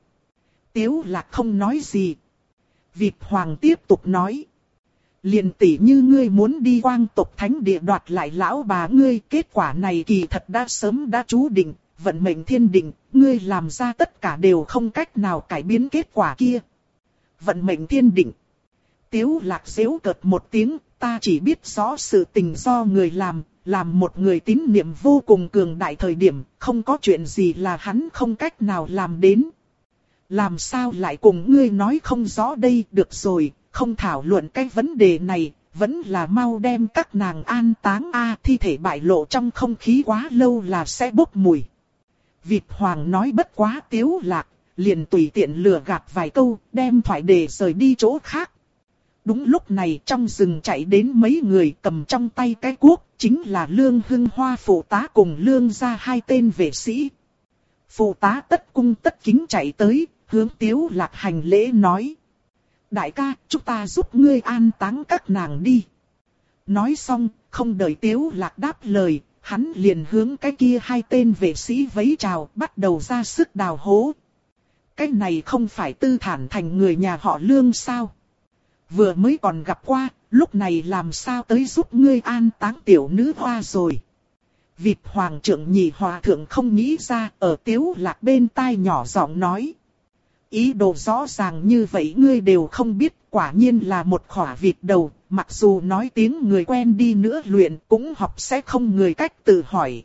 Tiếu lạc không nói gì. Vịt Hoàng tiếp tục nói. Liền tỷ như ngươi muốn đi quang tộc thánh địa đoạt lại lão bà ngươi, kết quả này kỳ thật đã sớm đã chú định, vận mệnh thiên định, ngươi làm ra tất cả đều không cách nào cải biến kết quả kia. Vận mệnh thiên định. Tiếu lạc xếu cợt một tiếng, ta chỉ biết rõ sự tình do người làm, làm một người tín niệm vô cùng cường đại thời điểm, không có chuyện gì là hắn không cách nào làm đến. Làm sao lại cùng ngươi nói không rõ đây, được rồi, không thảo luận cái vấn đề này, vẫn là mau đem các nàng an táng a thi thể bại lộ trong không khí quá lâu là sẽ bốc mùi. Việt Hoàng nói bất quá tiếu lạc, liền tùy tiện lừa gạt vài câu, đem thoại đề rời đi chỗ khác. Đúng lúc này trong rừng chạy đến mấy người cầm trong tay cái cuốc, chính là Lương Hưng Hoa phụ tá cùng Lương ra hai tên vệ sĩ. Phụ tá tất cung tất kính chạy tới, hướng tiếu lạc hành lễ nói. Đại ca, chúng ta giúp ngươi an táng các nàng đi. Nói xong, không đợi tiếu lạc đáp lời, hắn liền hướng cái kia hai tên vệ sĩ vẫy chào, bắt đầu ra sức đào hố. Cái này không phải tư thản thành người nhà họ lương sao? Vừa mới còn gặp qua, lúc này làm sao tới giúp ngươi an táng tiểu nữ hoa rồi. Vịt hoàng trưởng nhị hòa thượng không nghĩ ra, ở tiếu lạc bên tai nhỏ giọng nói. Ý đồ rõ ràng như vậy ngươi đều không biết, quả nhiên là một khỏa vịt đầu, mặc dù nói tiếng người quen đi nữa luyện cũng học sẽ không người cách tự hỏi.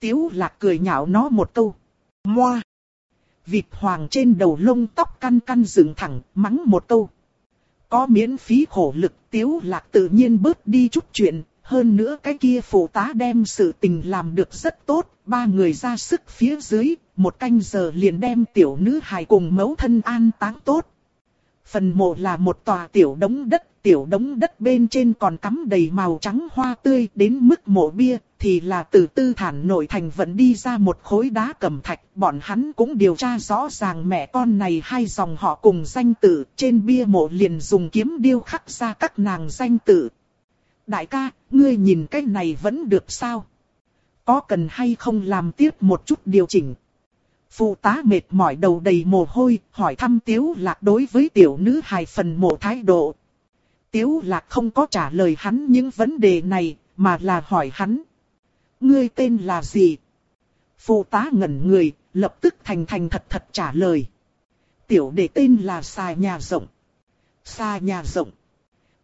Tiếu lạc cười nhạo nó một câu. Moa! Vịt hoàng trên đầu lông tóc căn căn dựng thẳng, mắng một câu. Có miễn phí khổ lực tiếu lạc tự nhiên bớt đi chút chuyện, hơn nữa cái kia phụ tá đem sự tình làm được rất tốt, ba người ra sức phía dưới, một canh giờ liền đem tiểu nữ hài cùng mẫu thân an táng tốt. Phần mộ là một tòa tiểu đống đất, tiểu đống đất bên trên còn cắm đầy màu trắng hoa tươi đến mức mộ bia, thì là từ tư thản nội thành vẫn đi ra một khối đá cẩm thạch. Bọn hắn cũng điều tra rõ ràng mẹ con này hai dòng họ cùng danh tự, trên bia mộ liền dùng kiếm điêu khắc ra các nàng danh tự. Đại ca, ngươi nhìn cái này vẫn được sao? Có cần hay không làm tiếp một chút điều chỉnh? Phụ tá mệt mỏi đầu đầy mồ hôi, hỏi thăm Tiếu Lạc đối với tiểu nữ hài phần mộ thái độ. Tiếu Lạc không có trả lời hắn những vấn đề này, mà là hỏi hắn. Ngươi tên là gì? Phụ tá ngẩn người, lập tức thành thành thật thật trả lời. Tiểu đệ tên là Xà Nhà Rộng. Xà Nhà Rộng.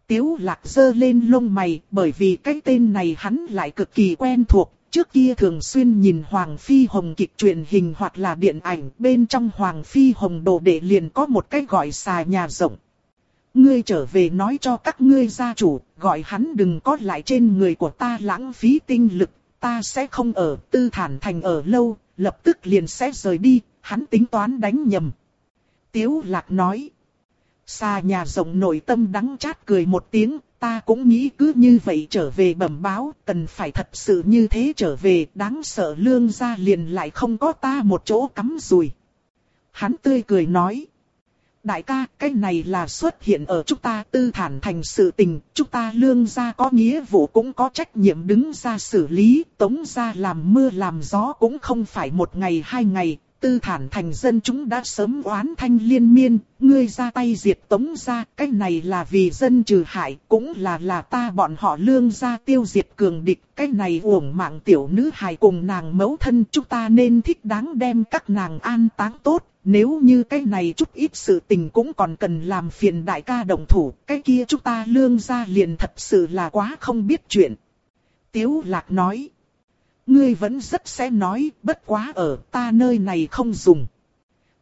Tiếu Lạc dơ lên lông mày, bởi vì cái tên này hắn lại cực kỳ quen thuộc, Trước kia thường xuyên nhìn Hoàng Phi Hồng kịch truyền hình hoặc là điện ảnh, bên trong Hoàng Phi Hồng đồ đệ liền có một cái gọi xà nhà rộng. Ngươi trở về nói cho các ngươi gia chủ, gọi hắn đừng có lại trên người của ta lãng phí tinh lực, ta sẽ không ở tư thản thành ở lâu, lập tức liền sẽ rời đi, hắn tính toán đánh nhầm. Tiếu lạc nói. Xa nhà rộng nội tâm đắng chát cười một tiếng, ta cũng nghĩ cứ như vậy trở về bẩm báo, cần phải thật sự như thế trở về, đáng sợ lương gia liền lại không có ta một chỗ cắm rùi. Hắn tươi cười nói. Đại ca, cái này là xuất hiện ở chúng ta tư thản thành sự tình, chúng ta lương gia có nghĩa vụ cũng có trách nhiệm đứng ra xử lý, tống gia làm mưa làm gió cũng không phải một ngày hai ngày, tư thản thành dân chúng đã sớm oán thanh liên miên, ngươi ra tay diệt tống gia cái này là vì dân trừ hại, cũng là là ta bọn họ lương gia tiêu diệt cường địch, cái này uổng mạng tiểu nữ hài cùng nàng mẫu thân, chúng ta nên thích đáng đem các nàng an táng tốt, nếu như cái này chút ít sự tình cũng còn cần làm phiền đại ca đồng thủ, cái kia chúng ta lương ra liền thật sự là quá không biết chuyện. Tiếu lạc nói ngươi vẫn rất sẽ nói, bất quá ở ta nơi này không dùng.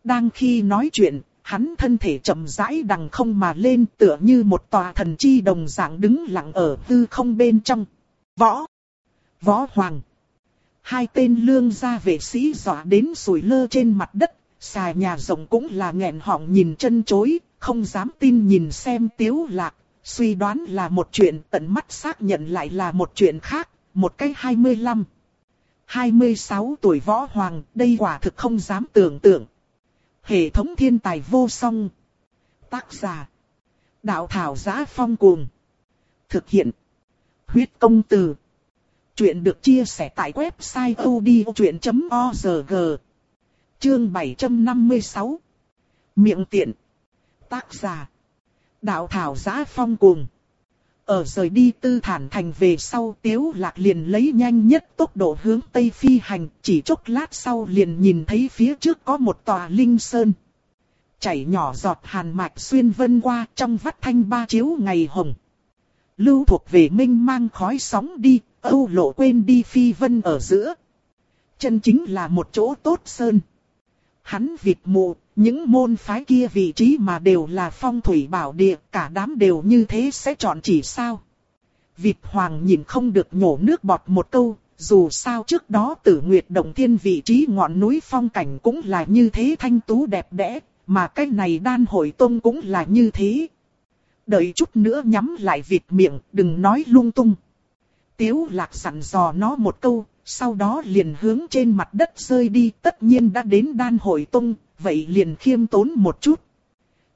Đang khi nói chuyện, hắn thân thể chậm rãi đằng không mà lên tựa như một tòa thần chi đồng dạng đứng lặng ở hư không bên trong. Võ! Võ Hoàng! Hai tên lương gia vệ sĩ dọa đến sủi lơ trên mặt đất, xà nhà rộng cũng là nghẹn họng nhìn chân chối, không dám tin nhìn xem tiếu lạc, suy đoán là một chuyện tận mắt xác nhận lại là một chuyện khác, một cái hai mươi lăm. 26 tuổi võ hoàng, đây quả thực không dám tưởng tượng. Hệ thống thiên tài vô song. Tác giả. Đạo thảo giá phong cuồng. Thực hiện. Huyết công từ. Chuyện được chia sẻ tại website odchuyện.org. Chương 756 Miệng tiện. Tác giả. Đạo thảo giá phong cuồng. Ở rời đi tư thản thành về sau tiếu lạc liền lấy nhanh nhất tốc độ hướng tây phi hành Chỉ chốc lát sau liền nhìn thấy phía trước có một tòa linh sơn. Chảy nhỏ giọt hàn mạch xuyên vân qua trong vắt thanh ba chiếu ngày hồng. Lưu thuộc về minh mang khói sóng đi, âu lộ quên đi phi vân ở giữa. Chân chính là một chỗ tốt sơn. Hắn vịt mù, những môn phái kia vị trí mà đều là phong thủy bảo địa, cả đám đều như thế sẽ chọn chỉ sao. Vịt hoàng nhìn không được nhổ nước bọt một câu, dù sao trước đó tử nguyệt động thiên vị trí ngọn núi phong cảnh cũng là như thế thanh tú đẹp đẽ, mà cái này đan hội tông cũng là như thế. Đợi chút nữa nhắm lại vịt miệng, đừng nói lung tung. Tiếu lạc sẵn dò nó một câu, sau đó liền hướng trên mặt đất rơi đi, tất nhiên đã đến đan hội tông, vậy liền khiêm tốn một chút.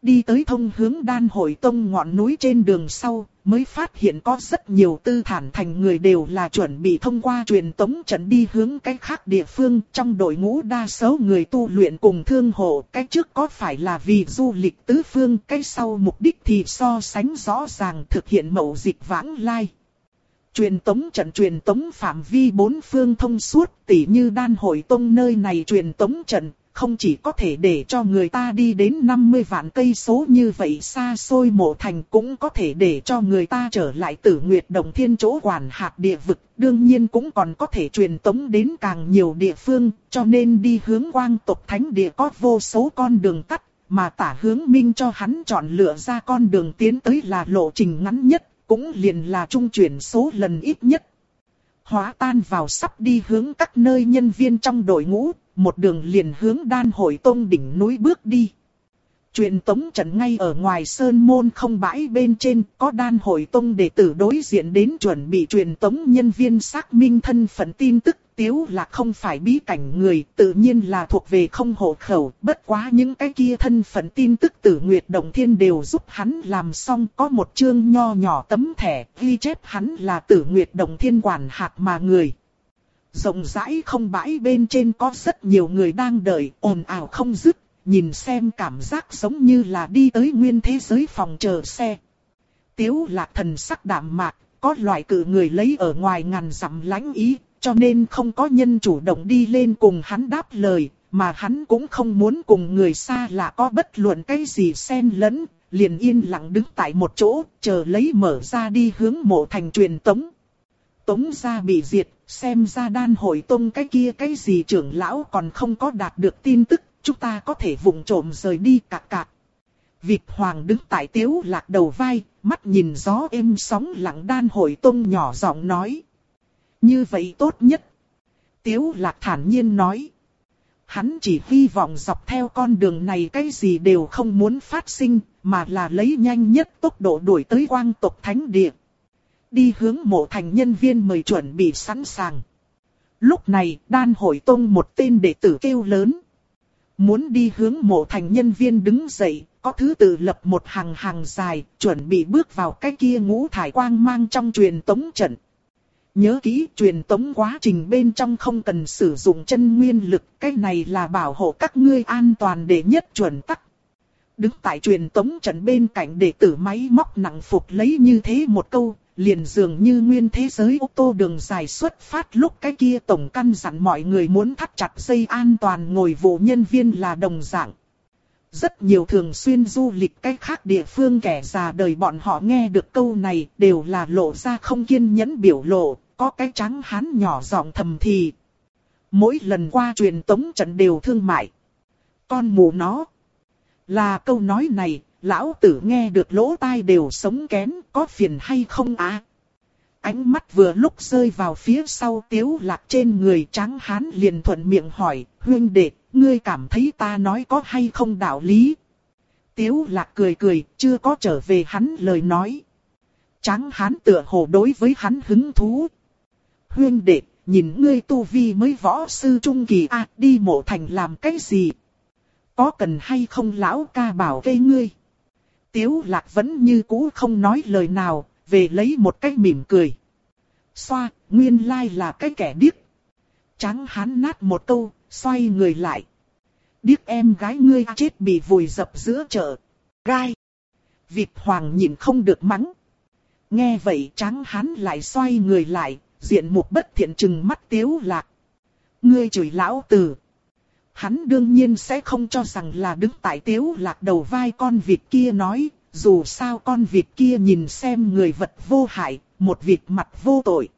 Đi tới thông hướng đan hội tông ngọn núi trên đường sau, mới phát hiện có rất nhiều tư thản thành người đều là chuẩn bị thông qua truyền tống trận đi hướng cái khác địa phương. Trong đội ngũ đa số người tu luyện cùng thương hộ, cái trước có phải là vì du lịch tứ phương, cái sau mục đích thì so sánh rõ ràng thực hiện mậu dịch vãng lai. Truyền tống trận truyền tống phạm vi bốn phương thông suốt tỉ như đan hội tông nơi này truyền tống trận, không chỉ có thể để cho người ta đi đến 50 vạn cây số như vậy xa xôi mộ thành cũng có thể để cho người ta trở lại tử nguyệt đồng thiên chỗ quản hạt địa vực, đương nhiên cũng còn có thể truyền tống đến càng nhiều địa phương, cho nên đi hướng quang tộc thánh địa có vô số con đường tắt, mà tả hướng minh cho hắn chọn lựa ra con đường tiến tới là lộ trình ngắn nhất cũng liền là trung chuyển số lần ít nhất. Hóa tan vào sắp đi hướng các nơi nhân viên trong đội ngũ, một đường liền hướng đan hội tông đỉnh núi bước đi. Truyền tống trận ngay ở ngoài sơn môn không bãi bên trên, có đan hội tông đệ tử đối diện đến chuẩn bị truyền tống nhân viên xác minh thân phận tin tức Tiếu là không phải bí cảnh người, tự nhiên là thuộc về không hộ khẩu, bất quá những cái kia thân phận tin tức tử Nguyệt Động Thiên đều giúp hắn làm xong có một chương nho nhỏ tấm thẻ, ghi chép hắn là tử Nguyệt Động Thiên quản hạt mà người. Rộng rãi không bãi bên trên có rất nhiều người đang đợi, ồn ào không dứt, nhìn xem cảm giác giống như là đi tới nguyên thế giới phòng chờ xe. Tiếu lạc thần sắc đạm mạc, có loại cử người lấy ở ngoài ngàn dặm lãnh ý, cho nên không có nhân chủ động đi lên cùng hắn đáp lời, mà hắn cũng không muốn cùng người xa lạ có bất luận cái gì xen lẫn, liền yên lặng đứng tại một chỗ, chờ lấy mở ra đi hướng mộ thành truyền tống. Tống gia bị diệt, xem ra đan hội tông cái kia cái gì trưởng lão còn không có đạt được tin tức, chúng ta có thể vụng trộm rời đi cạc cạc. Vịt hoàng đứng tại tiếu lạc đầu vai, mắt nhìn gió êm sóng lặng đan hội tông nhỏ giọng nói. Như vậy tốt nhất. Tiếu lạc thản nhiên nói. Hắn chỉ hy vọng dọc theo con đường này cái gì đều không muốn phát sinh, mà là lấy nhanh nhất tốc độ đuổi tới quang tộc thánh địa. Đi hướng mộ thành nhân viên mời chuẩn bị sẵn sàng. Lúc này, đan hội tông một tên đệ tử kêu lớn. Muốn đi hướng mộ thành nhân viên đứng dậy, có thứ tự lập một hàng hàng dài, chuẩn bị bước vào cái kia ngũ thải quang mang trong truyền tống trận. Nhớ kỹ truyền tống quá trình bên trong không cần sử dụng chân nguyên lực, cái này là bảo hộ các ngươi an toàn để nhất chuẩn tắc. Đứng tại truyền tống trận bên cạnh đệ tử máy móc nặng phục lấy như thế một câu, liền dường như nguyên thế giới ô tô đường dài xuất phát lúc cái kia tổng căn dặn mọi người muốn thắt chặt dây an toàn ngồi vụ nhân viên là đồng dạng. Rất nhiều thường xuyên du lịch cách khác địa phương kẻ già đời bọn họ nghe được câu này đều là lộ ra không kiên nhẫn biểu lộ, có cái trắng hán nhỏ giọng thầm thì. Mỗi lần qua truyền tống trận đều thương mại. Con mù nó. Là câu nói này, lão tử nghe được lỗ tai đều sống kén, có phiền hay không á? Ánh mắt vừa lúc rơi vào phía sau tiếu lạc trên người trắng hán liền thuận miệng hỏi, huyên đệ, ngươi cảm thấy ta nói có hay không đạo lý? Tiếu lạc cười cười, chưa có trở về hắn lời nói. Trắng hán tựa hồ đối với hắn hứng thú, huyên đệ, nhìn ngươi tu vi mới võ sư trung kỳ a đi mộ thành làm cái gì? Có cần hay không lão ca bảo vệ ngươi? Tiếu lạc vẫn như cũ không nói lời nào, về lấy một cái mỉm cười. Xoa, nguyên lai là cái kẻ điếc. Tráng hắn nát một câu, xoay người lại. Điếc em gái ngươi chết bị vùi dập giữa chợ. Gai. Vịt hoàng nhìn không được mắng. Nghe vậy trắng hắn lại xoay người lại, diện mục bất thiện chừng mắt tiếu lạc. Ngươi chửi lão tử. Hắn đương nhiên sẽ không cho rằng là đứng tại tiếu lạc đầu vai con vịt kia nói, dù sao con vịt kia nhìn xem người vật vô hại, một vịt mặt vô tội.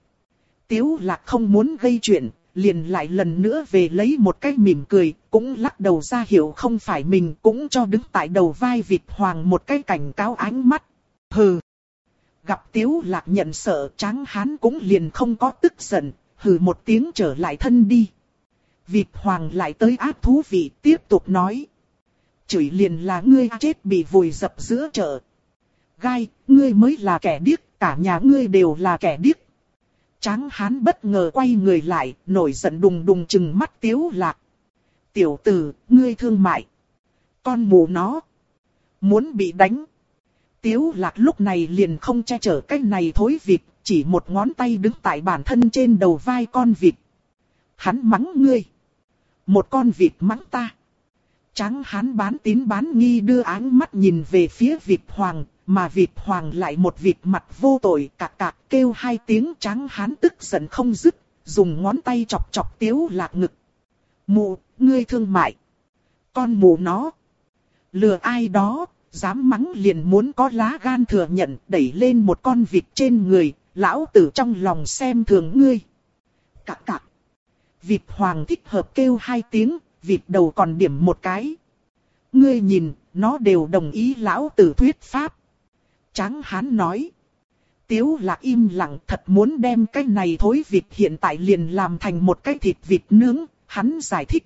Tiếu lạc không muốn gây chuyện, liền lại lần nữa về lấy một cái mỉm cười, cũng lắc đầu ra hiểu không phải mình cũng cho đứng tại đầu vai vịt hoàng một cái cảnh cáo ánh mắt. Hừ. Gặp tiếu lạc nhận sợ tráng hán cũng liền không có tức giận, hừ một tiếng trở lại thân đi. Vịt hoàng lại tới áp thú vị tiếp tục nói. Chửi liền là ngươi chết bị vùi dập giữa chợ. Gai, ngươi mới là kẻ điếc, cả nhà ngươi đều là kẻ điếc. Tráng hán bất ngờ quay người lại, nổi giận đùng đùng chừng mắt tiếu lạc. Tiểu tử, ngươi thương mại. Con mù nó. Muốn bị đánh. Tiếu lạc lúc này liền không che chở cái này thối vịt, chỉ một ngón tay đứng tại bản thân trên đầu vai con vịt. Hắn mắng ngươi. Một con vịt mắng ta. Tráng hán bán tín bán nghi đưa áng mắt nhìn về phía vịt hoàng, mà vịt hoàng lại một vịt mặt vô tội cạc cạc kêu hai tiếng tráng hán tức giận không dứt, dùng ngón tay chọc chọc tiếu lạc ngực. Mụ, ngươi thương mại. Con mù nó. Lừa ai đó, dám mắng liền muốn có lá gan thừa nhận đẩy lên một con vịt trên người, lão tử trong lòng xem thường ngươi. Cạc cạc. Vịt hoàng thích hợp kêu hai tiếng, vịt đầu còn điểm một cái. Ngươi nhìn, nó đều đồng ý lão tử thuyết pháp. Tráng hán nói. Tiếu là im lặng thật muốn đem cái này thối vịt hiện tại liền làm thành một cái thịt vịt nướng, hắn giải thích.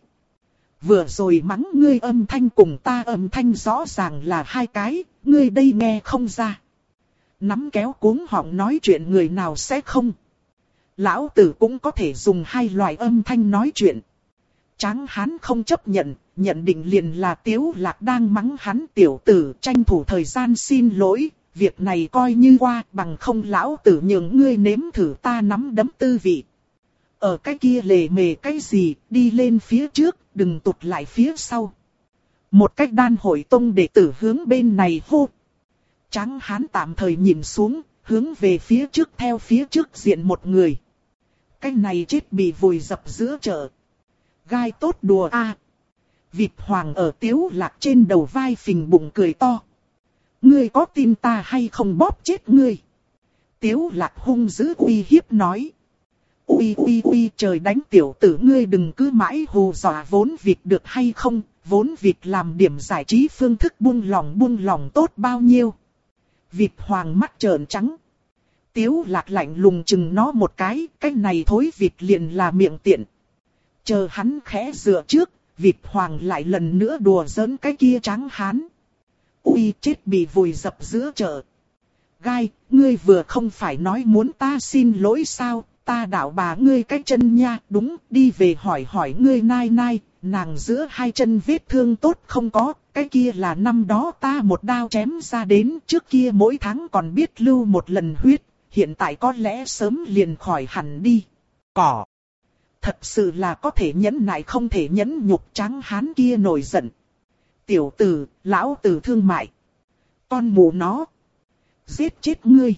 Vừa rồi mắng ngươi âm thanh cùng ta âm thanh rõ ràng là hai cái, ngươi đây nghe không ra. Nắm kéo cuống họng nói chuyện người nào sẽ không. Lão tử cũng có thể dùng hai loại âm thanh nói chuyện. Tráng hán không chấp nhận, nhận định liền là tiếu lạc đang mắng hắn tiểu tử tranh thủ thời gian xin lỗi, việc này coi như qua bằng không lão tử nhường ngươi nếm thử ta nắm đấm tư vị. Ở cái kia lề mề cái gì, đi lên phía trước, đừng tụt lại phía sau. Một cách đan hội tông đệ tử hướng bên này hô. Tráng hán tạm thời nhìn xuống, hướng về phía trước theo phía trước diện một người. Cái này chết bị vùi dập giữa chợ. Gai tốt đùa a Vịt hoàng ở tiếu lạc trên đầu vai phình bụng cười to. Ngươi có tin ta hay không bóp chết ngươi? Tiếu lạc hung dữ uy hiếp nói. Uy uy uy trời đánh tiểu tử ngươi đừng cứ mãi hù dọa vốn việc được hay không, vốn việc làm điểm giải trí phương thức buông lòng buông lòng tốt bao nhiêu. Vịt hoàng mắt trợn trắng. Tiếu lạc lạnh lùng chừng nó một cái, cái này thối vịt liền là miệng tiện. Chờ hắn khẽ dựa trước, vịt hoàng lại lần nữa đùa giỡn cái kia trắng hán. Ui chết bị vùi dập giữa chợ. Gai, ngươi vừa không phải nói muốn ta xin lỗi sao, ta đạo bà ngươi cái chân nha, đúng, đi về hỏi hỏi ngươi nai nai, nàng giữa hai chân vết thương tốt không có, cái kia là năm đó ta một đao chém ra đến, trước kia mỗi tháng còn biết lưu một lần huyết, hiện tại có lẽ sớm liền khỏi hẳn đi. Cỏ. Thật sự là có thể nhẫn nại không thể nhẫn nhục trắng hán kia nổi giận. Tiểu tử, lão tử thương mại. Con mù nó. Giết chết ngươi.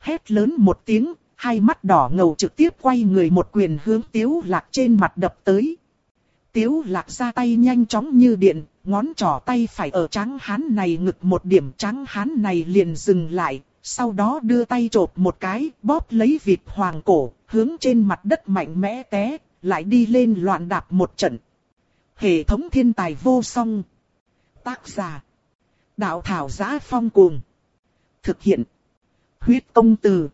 Hét lớn một tiếng, hai mắt đỏ ngầu trực tiếp quay người một quyền hướng tiếu lạc trên mặt đập tới. Tiếu lạc ra tay nhanh chóng như điện, ngón trỏ tay phải ở trắng hán này ngực một điểm trắng hán này liền dừng lại, sau đó đưa tay chộp một cái, bóp lấy vịt hoàng cổ, hướng trên mặt đất mạnh mẽ té, lại đi lên loạn đạp một trận. Hệ thống thiên tài vô song. Tác giả. Đạo thảo giá phong cuồng. Thực hiện. Huyết công từ.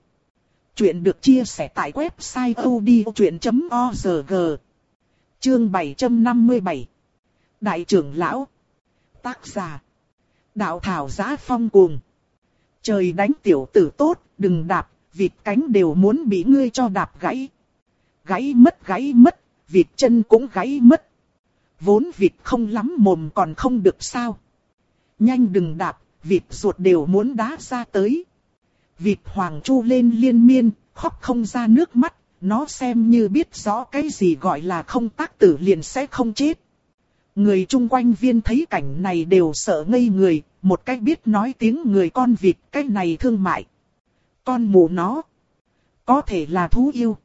Chuyện được chia sẻ tại website odchuyện.org. Chương 757. Đại trưởng lão. Tác giả. Đạo thảo giá phong cuồng. Trời đánh tiểu tử tốt, đừng đạp, vịt cánh đều muốn bị ngươi cho đạp gãy. Gãy mất gãy mất, vịt chân cũng gãy mất. Vốn vịt không lắm mồm còn không được sao. Nhanh đừng đạp, vịt ruột đều muốn đá ra tới. Vịt hoàng chu lên liên miên, khóc không ra nước mắt, nó xem như biết rõ cái gì gọi là không tác tử liền sẽ không chết. Người chung quanh viên thấy cảnh này đều sợ ngây người, một cách biết nói tiếng người con vịt, cái này thương mại. Con mù nó. Có thể là thú yêu.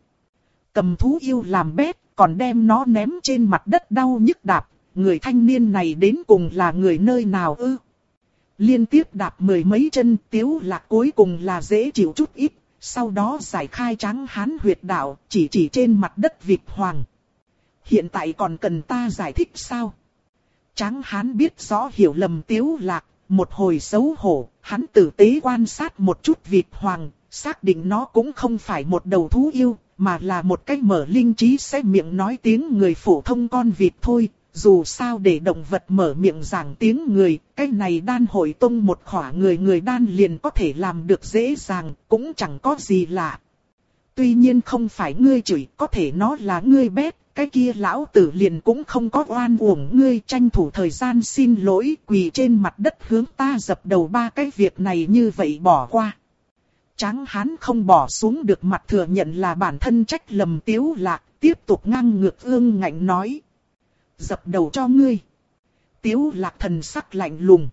Cầm thú yêu làm bét, còn đem nó ném trên mặt đất đau nhức đạp. Người thanh niên này đến cùng là người nơi nào ư? Liên tiếp đạp mười mấy chân tiếu lạc cuối cùng là dễ chịu chút ít. Sau đó giải khai trắng hán huyệt đạo, chỉ chỉ trên mặt đất vịt hoàng. Hiện tại còn cần ta giải thích sao? Tráng hán biết rõ hiểu lầm tiếu lạc, một hồi xấu hổ, hắn tử tế quan sát một chút vịt hoàng, xác định nó cũng không phải một đầu thú yêu, mà là một cách mở linh trí sẽ miệng nói tiếng người phổ thông con vịt thôi. Dù sao để động vật mở miệng giảng tiếng người, cái này đan hội tung một khỏa người người đan liền có thể làm được dễ dàng, cũng chẳng có gì lạ. Tuy nhiên không phải ngươi chửi, có thể nó là ngươi bét, cái kia lão tử liền cũng không có oan uổng ngươi tranh thủ thời gian xin lỗi quỳ trên mặt đất hướng ta dập đầu ba cái việc này như vậy bỏ qua. Tráng hán không bỏ xuống được mặt thừa nhận là bản thân trách lầm tiếu lạc, tiếp tục ngang ngược ương ngạnh nói. Dập đầu cho ngươi. Tiếu lạc thần sắc lạnh lùng.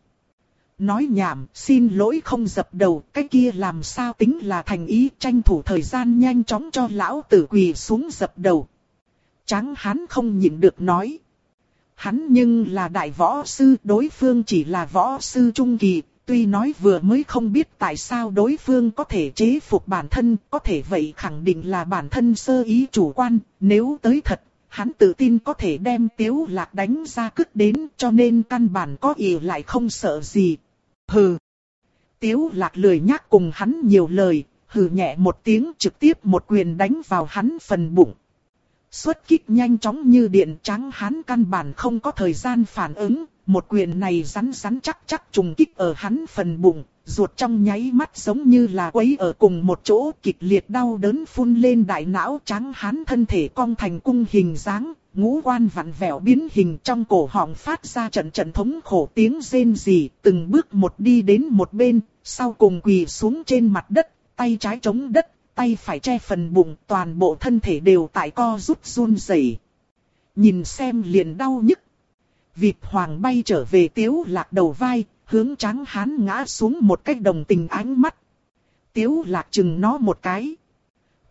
Nói nhảm, xin lỗi không dập đầu, cái kia làm sao tính là thành ý tranh thủ thời gian nhanh chóng cho lão tử quỳ xuống dập đầu. Tráng hán không nhịn được nói. Hắn nhưng là đại võ sư, đối phương chỉ là võ sư trung kỳ, tuy nói vừa mới không biết tại sao đối phương có thể chế phục bản thân, có thể vậy khẳng định là bản thân sơ ý chủ quan, nếu tới thật, hắn tự tin có thể đem tiếu lạc đánh ra cức đến cho nên căn bản có ý lại không sợ gì. Hừ! Tiếu lạc lười nhắc cùng hắn nhiều lời, hừ nhẹ một tiếng trực tiếp một quyền đánh vào hắn phần bụng. Xuất kích nhanh chóng như điện trắng hắn căn bản không có thời gian phản ứng, một quyền này rắn rắn chắc chắc trùng kích ở hắn phần bụng, ruột trong nháy mắt giống như là quấy ở cùng một chỗ kịch liệt đau đớn phun lên đại não trắng hắn thân thể cong thành cung hình dáng, ngũ quan vặn vẹo biến hình trong cổ họng phát ra trận trận thống khổ tiếng rên rỉ, từng bước một đi đến một bên, sau cùng quỳ xuống trên mặt đất, tay trái chống đất, tay phải che phần bụng, toàn bộ thân thể đều tại co rút run rẩy. Nhìn xem liền đau nhức. Vịt hoàng bay trở về tiếu lạc đầu vai, hướng trắng hán ngã xuống một cách đồng tình ánh mắt. Tiếu lạc chừng nó một cái.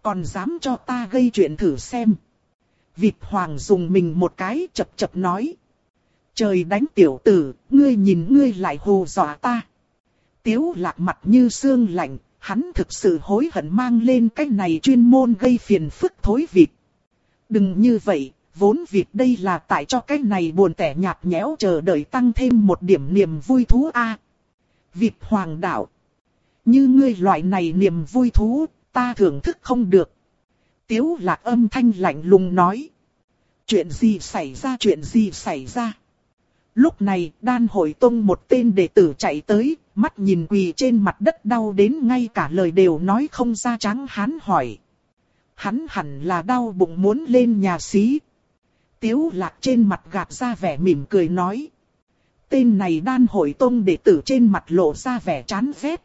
Còn dám cho ta gây chuyện thử xem. Vịt hoàng dùng mình một cái chập chập nói. Trời đánh tiểu tử, ngươi nhìn ngươi lại hù dọa ta. Tiếu lạc mặt như xương lạnh, hắn thực sự hối hận mang lên cái này chuyên môn gây phiền phức thối vịt. Đừng như vậy, vốn việc đây là tại cho cái này buồn tẻ nhạt nhẽo chờ đợi tăng thêm một điểm niềm vui thú a. À, vịt hoàng đạo. Như ngươi loại này niềm vui thú, ta thưởng thức không được. Tiếu lạc âm thanh lạnh lùng nói. Chuyện gì xảy ra chuyện gì xảy ra. Lúc này, đan hội tông một tên đệ tử chạy tới, mắt nhìn quỳ trên mặt đất đau đến ngay cả lời đều nói không ra trắng hắn hỏi. Hắn hẳn là đau bụng muốn lên nhà xí. Tiếu lạc trên mặt gạt ra vẻ mỉm cười nói. Tên này đan hội tông đệ tử trên mặt lộ ra vẻ chán ghét.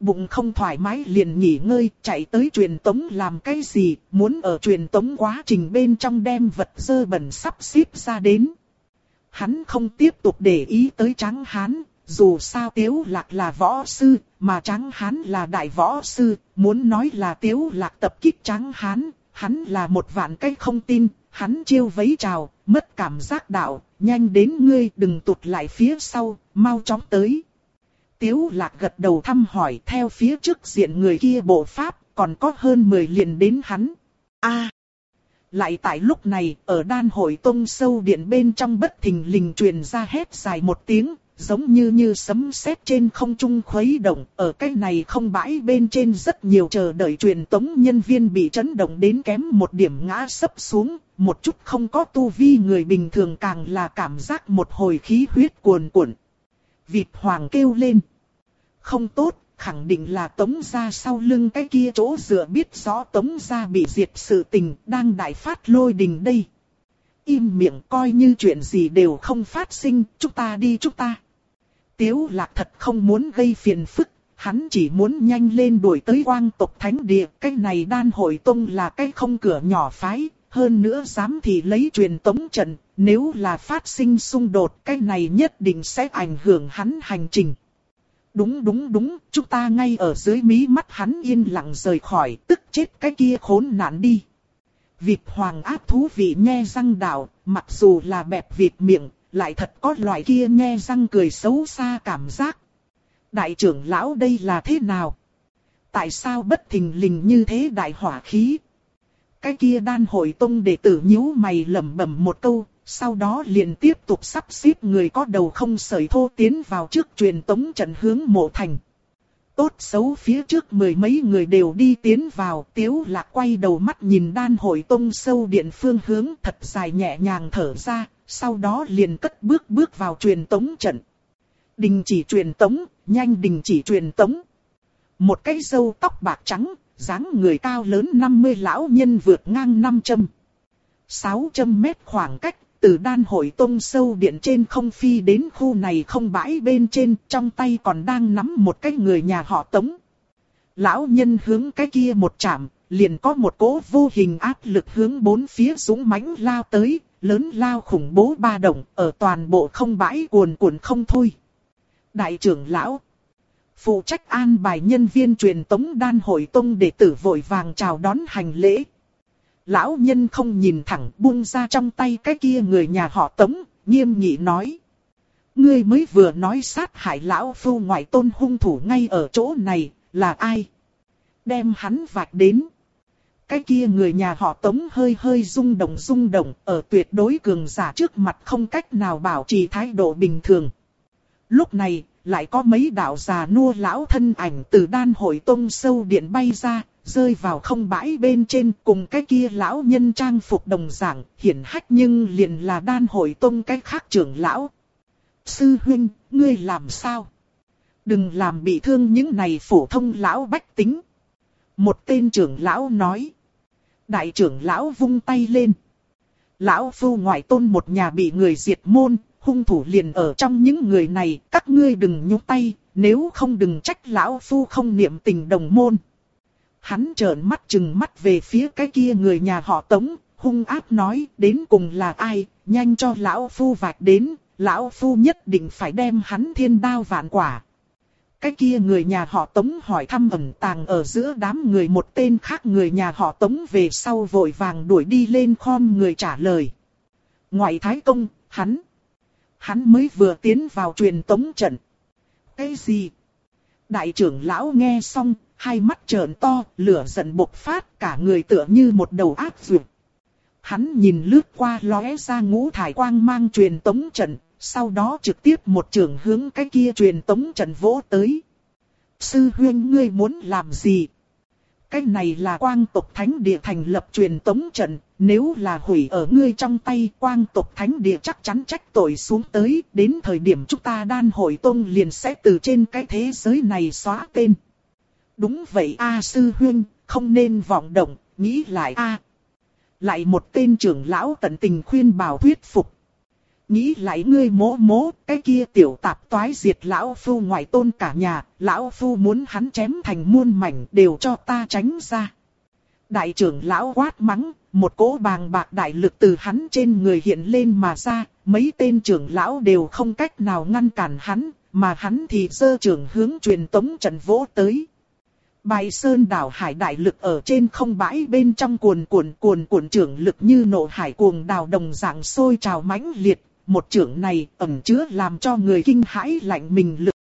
Bụng không thoải mái liền nghỉ ngơi, chạy tới truyền tống làm cái gì, muốn ở truyền tống quá trình bên trong đem vật dơ bẩn sắp xếp ra đến. Hắn không tiếp tục để ý tới trắng hán, dù sao tiếu lạc là võ sư, mà trắng hán là đại võ sư, muốn nói là tiếu lạc tập kích trắng hán, hắn là một vạn cái không tin, hắn chiêu vấy chào, mất cảm giác đạo, nhanh đến ngươi đừng tụt lại phía sau, mau chóng tới. Tiếu lạc gật đầu thăm hỏi theo phía trước diện người kia bộ pháp, còn có hơn 10 liền đến hắn. a Lại tại lúc này, ở đan hội tông sâu điện bên trong bất thình lình truyền ra hét dài một tiếng, giống như như sấm sét trên không trung khuấy động, ở cái này không bãi bên trên rất nhiều chờ đợi truyền tống nhân viên bị chấn động đến kém một điểm ngã sấp xuống, một chút không có tu vi người bình thường càng là cảm giác một hồi khí huyết cuồn cuộn. Vịt hoàng kêu lên. Không tốt, khẳng định là tống gia sau lưng cái kia chỗ dựa biết rõ tống gia bị diệt sự tình đang đại phát lôi đình đây. Im miệng coi như chuyện gì đều không phát sinh, chúng ta đi chúng ta. Tiếu lạc thật không muốn gây phiền phức, hắn chỉ muốn nhanh lên đuổi tới quang tộc thánh địa. Cái này đan hội tông là cái không cửa nhỏ phái, hơn nữa dám thì lấy truyền tống trận, nếu là phát sinh xung đột cái này nhất định sẽ ảnh hưởng hắn hành trình. Đúng đúng đúng, chúng ta ngay ở dưới mí mắt hắn yên lặng rời khỏi, tức chết cái kia khốn nạn đi. Vịt hoàng áp thú vị nghe răng đạo, mặc dù là bẹp vịt miệng, lại thật có loại kia nghe răng cười xấu xa cảm giác. Đại trưởng lão đây là thế nào? Tại sao bất thình lình như thế đại hỏa khí? Cái kia đan hội tông đệ tử nhíu mày lẩm bẩm một câu, sau đó liền tiếp tục sắp xếp người có đầu không sợi thô tiến vào trước truyền tống trận hướng mộ thành. Tốt xấu phía trước mười mấy người đều đi tiến vào, tiếu lạc quay đầu mắt nhìn đan hội tông sâu điện phương hướng thật dài nhẹ nhàng thở ra, sau đó liền cất bước bước vào truyền tống trận. Đình chỉ truyền tống, nhanh đình chỉ truyền tống. Một cái râu tóc bạc trắng, dáng người cao lớn 50 lão nhân vượt ngang 5 châm. 600 mét khoảng cách, từ đan hội tông sâu điện trên không phi đến khu này không bãi bên trên, trong tay còn đang nắm một cái người nhà họ tống. Lão nhân hướng cái kia một chạm, liền có một cỗ vô hình áp lực hướng bốn phía dũng mãnh lao tới, lớn lao khủng bố ba động, ở toàn bộ không bãi cuồn cuộn không thôi. Đại trưởng lão, phụ trách an bài nhân viên truyền tống đan hội tông đệ tử vội vàng chào đón hành lễ. Lão nhân không nhìn thẳng buông ra trong tay cái kia người nhà họ tống, nghiêm nghị nói. Ngươi mới vừa nói sát hại lão phu ngoại tôn hung thủ ngay ở chỗ này, là ai? Đem hắn vạch đến. Cái kia người nhà họ tống hơi hơi rung động rung động, ở tuyệt đối cường giả trước mặt không cách nào bảo trì thái độ bình thường. Lúc này, lại có mấy đạo già nua lão thân ảnh từ đan hội tông sâu điện bay ra, rơi vào không bãi bên trên cùng cái kia lão nhân trang phục đồng dạng, hiển hách nhưng liền là đan hội tông cái khác trưởng lão. Sư huynh, ngươi làm sao? Đừng làm bị thương những này phổ thông lão bách tính. Một tên trưởng lão nói. Đại trưởng lão vung tay lên. Lão phu ngoại tôn một nhà bị người diệt môn, hung thủ liền ở trong những người này, các ngươi đừng nhúc tay, nếu không đừng trách lão phu không niệm tình đồng môn. Hắn trợn mắt chừng mắt về phía cái kia người nhà họ Tống, hung ác nói, đến cùng là ai, nhanh cho lão phu vạch đến, lão phu nhất định phải đem hắn thiên đao vạn quả. Cái kia người nhà họ Tống hỏi thăm ẩn tàng ở giữa đám người một tên khác người nhà họ Tống về sau vội vàng đuổi đi lên khom người trả lời. Ngoại thái công, hắn, hắn mới vừa tiến vào truyền tống trận. Cái gì? Đại trưởng lão nghe xong, hai mắt trợn to, lửa giận bộc phát, cả người tựa như một đầu ác dược. Hắn nhìn lướt qua lóe ra ngũ thải quang mang truyền tống trận, sau đó trực tiếp một trường hướng cái kia truyền tống trận vỗ tới. Sư huyên ngươi muốn làm gì? Cái này là quang tộc thánh địa thành lập truyền tống trận, nếu là hủy ở ngươi trong tay quang tộc thánh địa chắc chắn trách tội xuống tới, đến thời điểm chúng ta đan hội tông liền sẽ từ trên cái thế giới này xóa tên. Đúng vậy A sư huyên, không nên vọng động, nghĩ lại A. Lại một tên trưởng lão tận tình khuyên bảo thuyết phục. Nghĩ lại ngươi mố mố, cái kia tiểu tạp toái diệt lão phu ngoại tôn cả nhà, lão phu muốn hắn chém thành muôn mảnh đều cho ta tránh ra. Đại trưởng lão quát mắng, một cỗ bàng bạc đại lực từ hắn trên người hiện lên mà ra, mấy tên trưởng lão đều không cách nào ngăn cản hắn, mà hắn thì dơ trưởng hướng truyền tống trận vỗ tới. Bài sơn đảo hải đại lực ở trên không bãi bên trong cuồn cuộn cuồn cuộn trưởng lực như nộ hải cuồng đào đồng dạng sôi trào mãnh liệt, một trưởng này ẩn chứa làm cho người kinh hãi lạnh mình lực